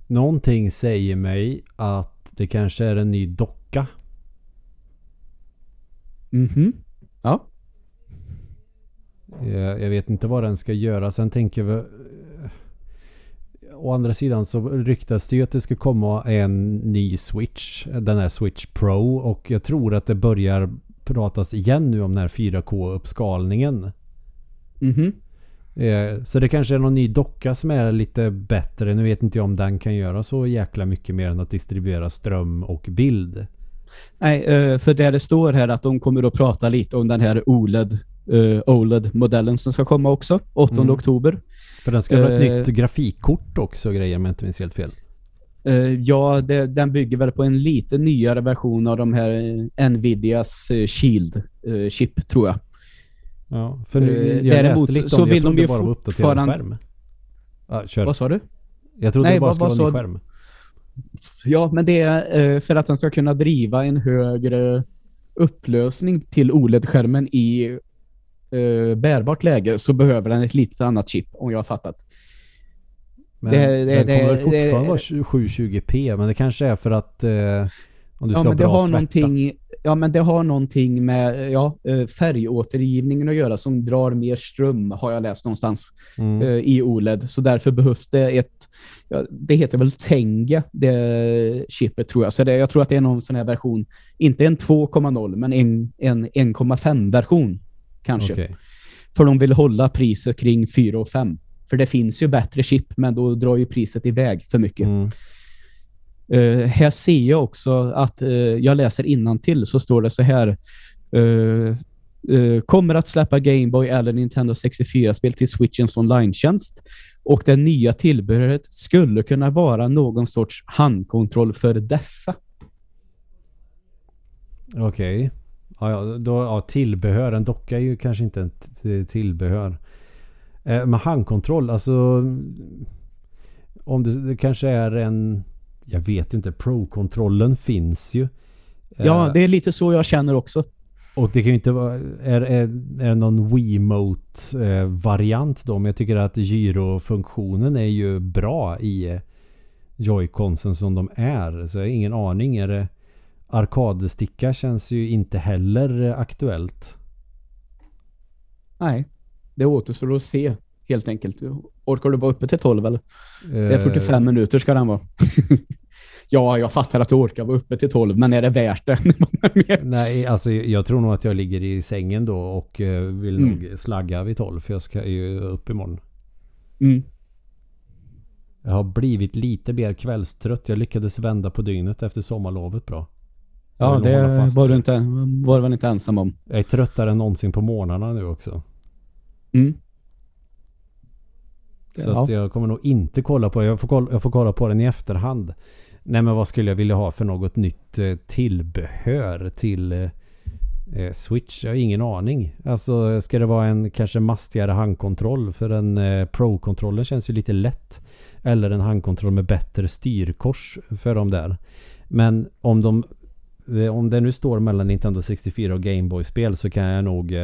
Någonting säger mig att det kanske är en ny docka. Mhm. Ja. Jag, jag, vet inte vad den ska göra. Sen tänker vi... Å andra sidan så ryktas det ju att det ska komma en ny Switch. Den här Switch Pro. Och jag tror att det börjar pratas igen nu om den här 4K-uppskalningen. Mhm. Eh, så det kanske är någon ny docka som är lite bättre. Nu vet inte jag om den kan göra så jäkla mycket mer än att distribuera ström och bild. Nej, eh, för där det står här att de kommer att prata lite om den här OLED eh, OLED-modellen som ska komma också, 8 mm. oktober. För den ska ha ett uh, nytt grafikkort också, grejer om jag inte minns helt fel. Uh, ja, det, den bygger väl på en lite nyare version av de här Nvidias Shield-chip, tror jag. Ja, för nu, jag Däremot lite så vill de ju fortfarande... Skärm. Ja, kör. Vad sa du? Jag trodde Nej, det bara skulle vara en ny skärm. Ja, men det är eh, för att den ska kunna driva en högre upplösning till OLED-skärmen i uh, bärbart läge så behöver den ett lite annat chip, om jag har fattat. Men det, det, den kommer det, fortfarande vara 720p, men det kanske är för att uh, om du ska ja, men det har någonting Ja, men det har någonting med ja, eh, färgåtergivningen att göra som drar mer ström, har jag läst någonstans, mm. uh, i OLED. Så därför behövs det ett, ja, det heter väl Tenga, det chippet tror jag. Så det, jag tror att det är någon sån här version, inte en 2,0 men en, en 1,5 version kanske. Okay. För de vill hålla priset kring 4 och 5. För det finns ju bättre chip, men då drar ju priset iväg för mycket. Mm. Uh, här ser jag också att uh, jag läser till så står det så här uh, kommer att släppa Gameboy eller Nintendo 64-spel till Switchens online-tjänst och det nya tillbehöret skulle kunna vara någon sorts handkontroll för dessa. Okej. Okay. Ja, ja, ja, tillbehör. En docka är ju kanske inte ett tillbehör. Eh, med handkontroll, alltså om det, det kanske är en jag vet inte, Pro-kontrollen finns ju. Ja, eh, det är lite så jag känner också. Och det kan ju inte vara... Är, är, är det någon Wiimote-variant då? Men jag tycker att gyrofunktionen är ju bra i eh, Joy-Consen som de är. Så jag har ingen aning. Är det... Arkadsticka känns ju inte heller aktuellt. Nej, det återstår att se helt enkelt. Orkar du vara uppe till 12 eller? Det är 45 uh, eh. minuter ska den vara. ja, jag fattar att du orkar vara uppe till 12, men är det värt det? Nej, alltså jag tror nog att jag ligger i sängen då och eh, vill mm. nog slagga vid 12 för jag ska ju upp imorgon. Mm. Jag har blivit lite mer kvällstrött. Jag lyckades vända på dygnet efter sommarlovet bra. Ja, det var du, inte, var väl inte ensam om. Jag är tröttare än någonsin på morgnarna nu också. Mm. Så ja. att jag kommer nog inte kolla på jag får kolla, jag får kolla på den i efterhand. Nej men vad skulle jag vilja ha för något nytt eh, tillbehör till eh, eh, Switch? Jag har ingen aning. Alltså ska det vara en kanske mastigare handkontroll? För en Pro-kontrollen känns ju lite lätt. Eller en handkontroll med bättre styrkors för de där. Men om de om det nu står mellan Nintendo 64 och Game Boy spel så kan jag nog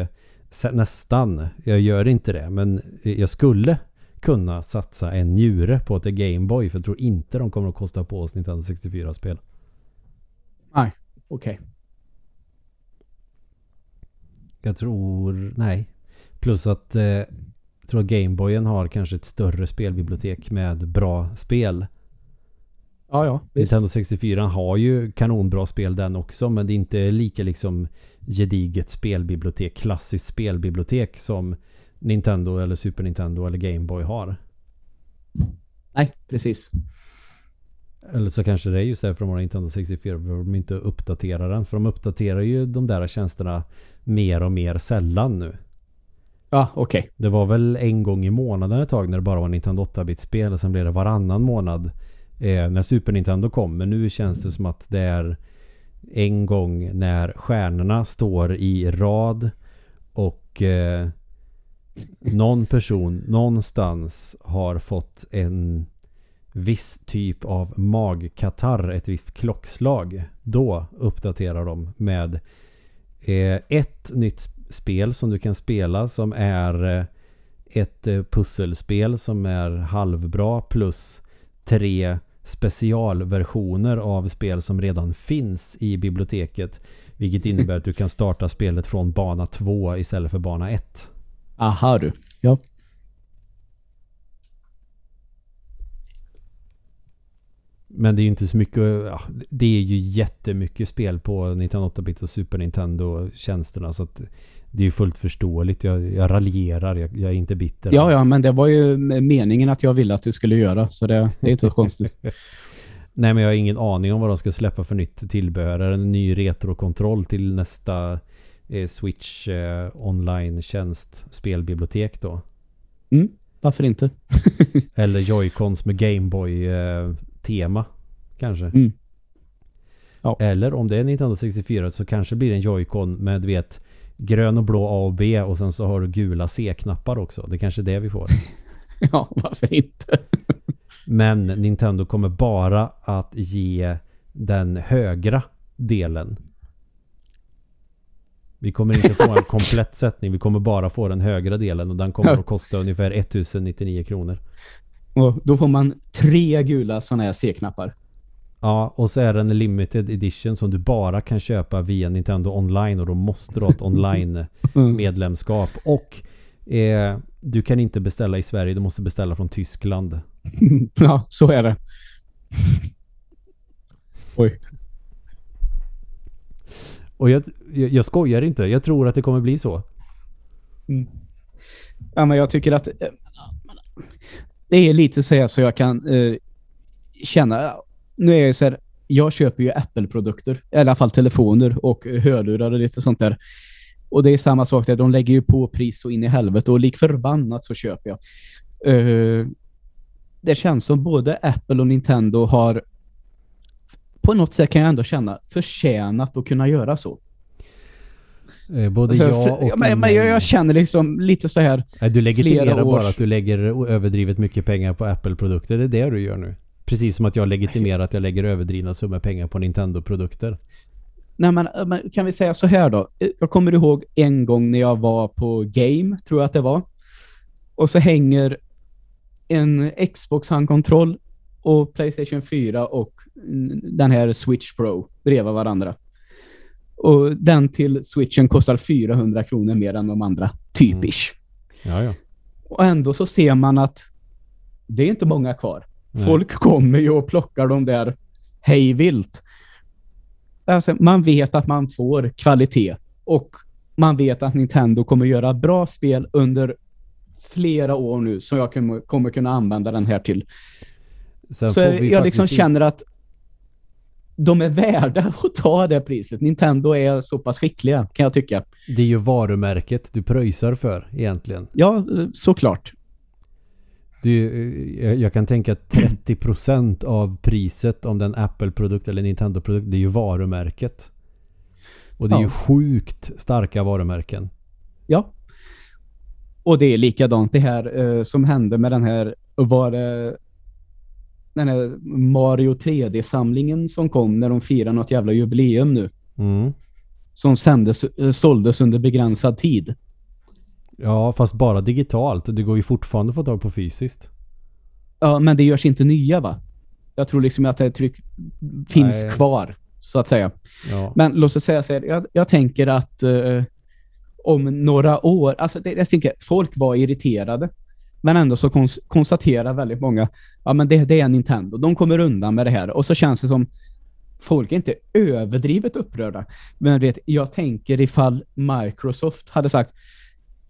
nästan, jag gör inte det, men jag skulle kunna satsa en njure på ett Game Boy för jag tror inte de kommer att kosta på oss Nintendo 64-spel. Nej, okej. Okay. Jag tror, nej. Plus att eh, jag tror att Gameboyen har kanske ett större spelbibliotek med bra spel. Ja, ja. Nintendo 64 har ju kanonbra spel den också men det är inte lika liksom gediget spelbibliotek, klassiskt spelbibliotek som Nintendo eller Super Nintendo eller Game Boy har. Nej, precis. Eller så kanske det är just därför de har Nintendo 64 för de inte uppdaterar den. För de uppdaterar ju de där tjänsterna mer och mer sällan nu. Ja, okej. Okay. Det var väl en gång i månaden ett tag när det bara var Nintendo 8-bit-spel och sen blev det varannan månad eh, när Super Nintendo kom. Men nu känns det som att det är en gång när stjärnorna står i rad och eh, någon person någonstans har fått en viss typ av magkatarr, ett visst klockslag. Då uppdaterar de med eh, ett nytt spel som du kan spela som är eh, ett eh, pusselspel som är halvbra plus tre specialversioner av spel som redan finns i biblioteket. Vilket innebär att du kan starta spelet från bana 2 istället för bana 1. Aha du. Ja. Men det är ju inte så mycket... Ja, det är ju jättemycket spel på Nintendo 8-bit och Super Nintendo-tjänsterna. Så att det är ju fullt förståeligt. Jag, jag raljerar. Jag, jag är inte bitter. Ja, alls. ja, men det var ju meningen att jag ville att du skulle göra. Så det, det är inte så konstigt. Nej, men jag har ingen aning om vad de ska släppa för nytt tillbehör. En ny retrokontroll till nästa eh, Switch eh, online-tjänst spelbibliotek då. Mm, varför inte? Eller Joy-Cons med Gameboy-tema eh, kanske. Mm. Ja. Eller om det är Nintendo 64 så kanske blir det en Joy-Con med du vet grön och blå A och B och sen så har du gula C-knappar också. Det är kanske är det vi får. ja, varför inte? Men Nintendo kommer bara att ge den högra delen vi kommer inte få en komplett sättning. Vi kommer bara få den högra delen och den kommer att kosta ungefär 1099 kronor. Och då får man tre gula sådana här C-knappar. Ja, och så är det en limited edition som du bara kan köpa via Nintendo online och då måste du ha ett online-medlemskap. Och eh, du kan inte beställa i Sverige, du måste beställa från Tyskland. ja, så är det. Oj. Och jag, jag, jag skojar inte. Jag tror att det kommer bli så. Mm. Ja, men jag tycker att eh, det är lite så här så jag kan eh, känna. Nu är jag så här, jag köper ju Apple-produkter. I alla fall telefoner och hörlurar och lite sånt där. Och det är samma sak där. De lägger ju på pris så in i helvete. Och lik förbannat så köper jag. Uh, det känns som både Apple och Nintendo har på något sätt kan jag ändå känna förtjänat att kunna göra så. Eh, både alltså, jag och... Men, men jag, jag, känner liksom lite så här... Nej, du legitimerar bara att du lägger överdrivet mycket pengar på Apple-produkter. Det är det du gör nu. Precis som att jag legitimerar att jag lägger överdrivna summor pengar på Nintendo-produkter. Nej, men, men, kan vi säga så här då? Jag kommer ihåg en gång när jag var på Game, tror jag att det var. Och så hänger en Xbox-handkontroll och Playstation 4 och den här Switch Pro bredvid varandra. Och den till Switchen kostar 400 kronor mer än de andra. Typisch. Mm. Ja, ja. Och ändå så ser man att det är inte många kvar. Nej. Folk kommer ju och plockar de där hejvilt. Alltså, man vet att man får kvalitet och man vet att Nintendo kommer göra bra spel under flera år nu som jag kommer kunna använda den här till. Sen så jag liksom känner att de är värda att ta det priset. Nintendo är så pass skickliga, kan jag tycka. Det är ju varumärket du pröjsar för, egentligen. Ja, såklart. Du, eh, jag kan tänka att 30% av priset om den Apple-produkt eller Nintendo-produkt, det är ju varumärket. Och det är ja. ju sjukt starka varumärken. Ja. Och det är likadant det här eh, som hände med den här var det den här Mario 3D-samlingen som kom när de firar något jävla jubileum nu. Mm. Som sändes, eh, såldes under begränsad tid. Ja, fast bara digitalt. Det går ju fortfarande att få tag på fysiskt. Ja, men det görs inte nya va? Jag tror liksom att det tryck finns Nej. kvar, så att säga. Ja. Men låt oss säga så här, jag, jag tänker att uh, om några år, alltså det, jag tänker, folk var irriterade men ändå så kons konstaterar väldigt många ja men det, det är Nintendo. De kommer undan med det här. Och så känns det som folk är inte överdrivet upprörda. Men vet, jag tänker ifall Microsoft hade sagt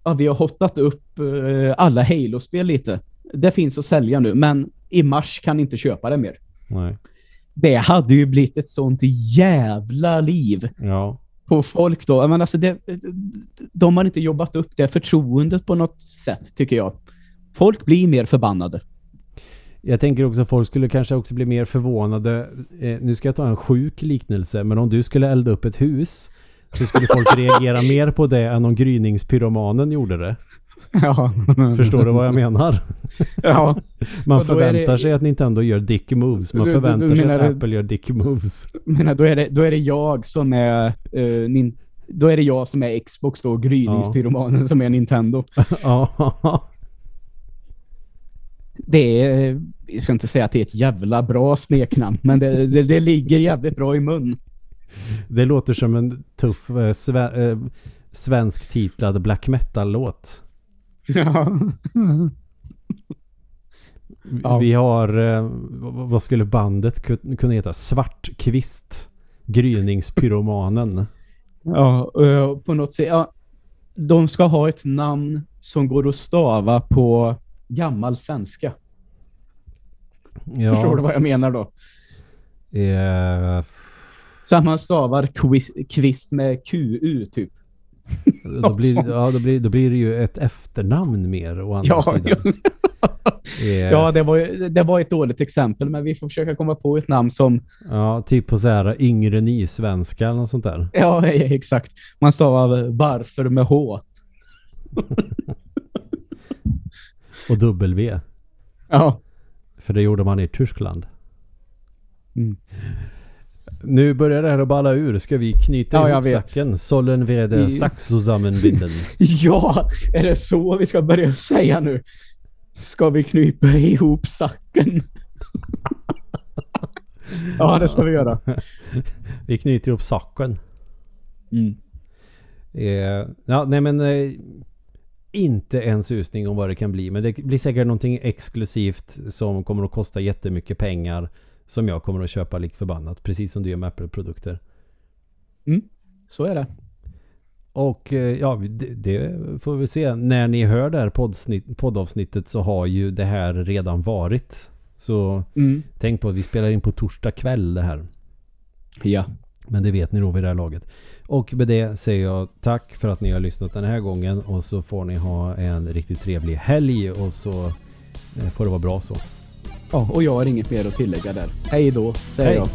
ja, vi har hotat upp uh, alla Halo-spel lite. Det finns att sälja nu, men i mars kan ni inte köpa det mer. Nej. Det hade ju blivit ett sånt jävla liv. Ja. På folk då. Men alltså det, de har inte jobbat upp det förtroendet på något sätt, tycker jag. Folk blir mer förbannade. Jag tänker också att folk skulle kanske också bli mer förvånade. Eh, nu ska jag ta en sjuk liknelse, men om du skulle elda upp ett hus så skulle folk reagera mer på det än om gryningspyromanen gjorde det. Ja. Förstår du vad jag menar? Ja. Man förväntar det... sig att Nintendo gör dick moves. Man du, förväntar du, du, sig att Apple gör dick moves. Menar, då, är det, då är det jag som är uh, nin, då är det jag som är Xbox då och gryningspyromanen ja. som är Nintendo. Ja det är, jag ska inte säga att det är ett jävla bra smeknamn, men det, det, det ligger jävligt bra i mun. Det låter som en tuff eh, sve, eh, svensk titlad black metal-låt. Ja. ja. Vi har, eh, vad skulle bandet kunna heta? Svartkvist. Gryningspyromanen. Ja, på något sätt. Ja, de ska ha ett namn som går att stava på gammal svenska. Ja. Förstår du vad jag menar då? Yeah. Så att man stavar kvist, kvist med QU typ. Då blir, ja, då, blir, då blir det ju ett efternamn mer å andra ja, sidan. Yeah. ja det, var, det var ett dåligt exempel men vi får försöka komma på ett namn som... Ja, typ på så här yngre nysvenska eller något sånt där. Ja, exakt. Man stavar varför med H. Och W. Ja. För det gjorde man i Tyskland. Mm. Nu börjar det här att balla ur. Ska vi knyta ja, ihop sacken? Sollen I... Sack zusammenbinden. ja, är det så vi ska börja säga nu? Ska vi knypa ihop sacken? ja, det ska vi göra. vi knyter ihop sacken. Mm. Eh, ja, nej men... Eh, inte en susning om vad det kan bli. Men det blir säkert någonting exklusivt som kommer att kosta jättemycket pengar. Som jag kommer att köpa lik förbannat. Precis som du gör med Apple-produkter. Mm, så är det. Och eh, ja, det, det, får vi se. När ni hör det här poddavsnittet så har ju det här redan varit. Så mm. tänk på att vi spelar in på torsdag kväll det här. Ja. Men det vet ni nog vid det här laget. Och med det säger jag tack för att ni har lyssnat den här gången och så får ni ha en riktigt trevlig helg och så eh, får det vara bra så. Ja, och jag har inget mer att tillägga där. Hej då, säger Hej. jag.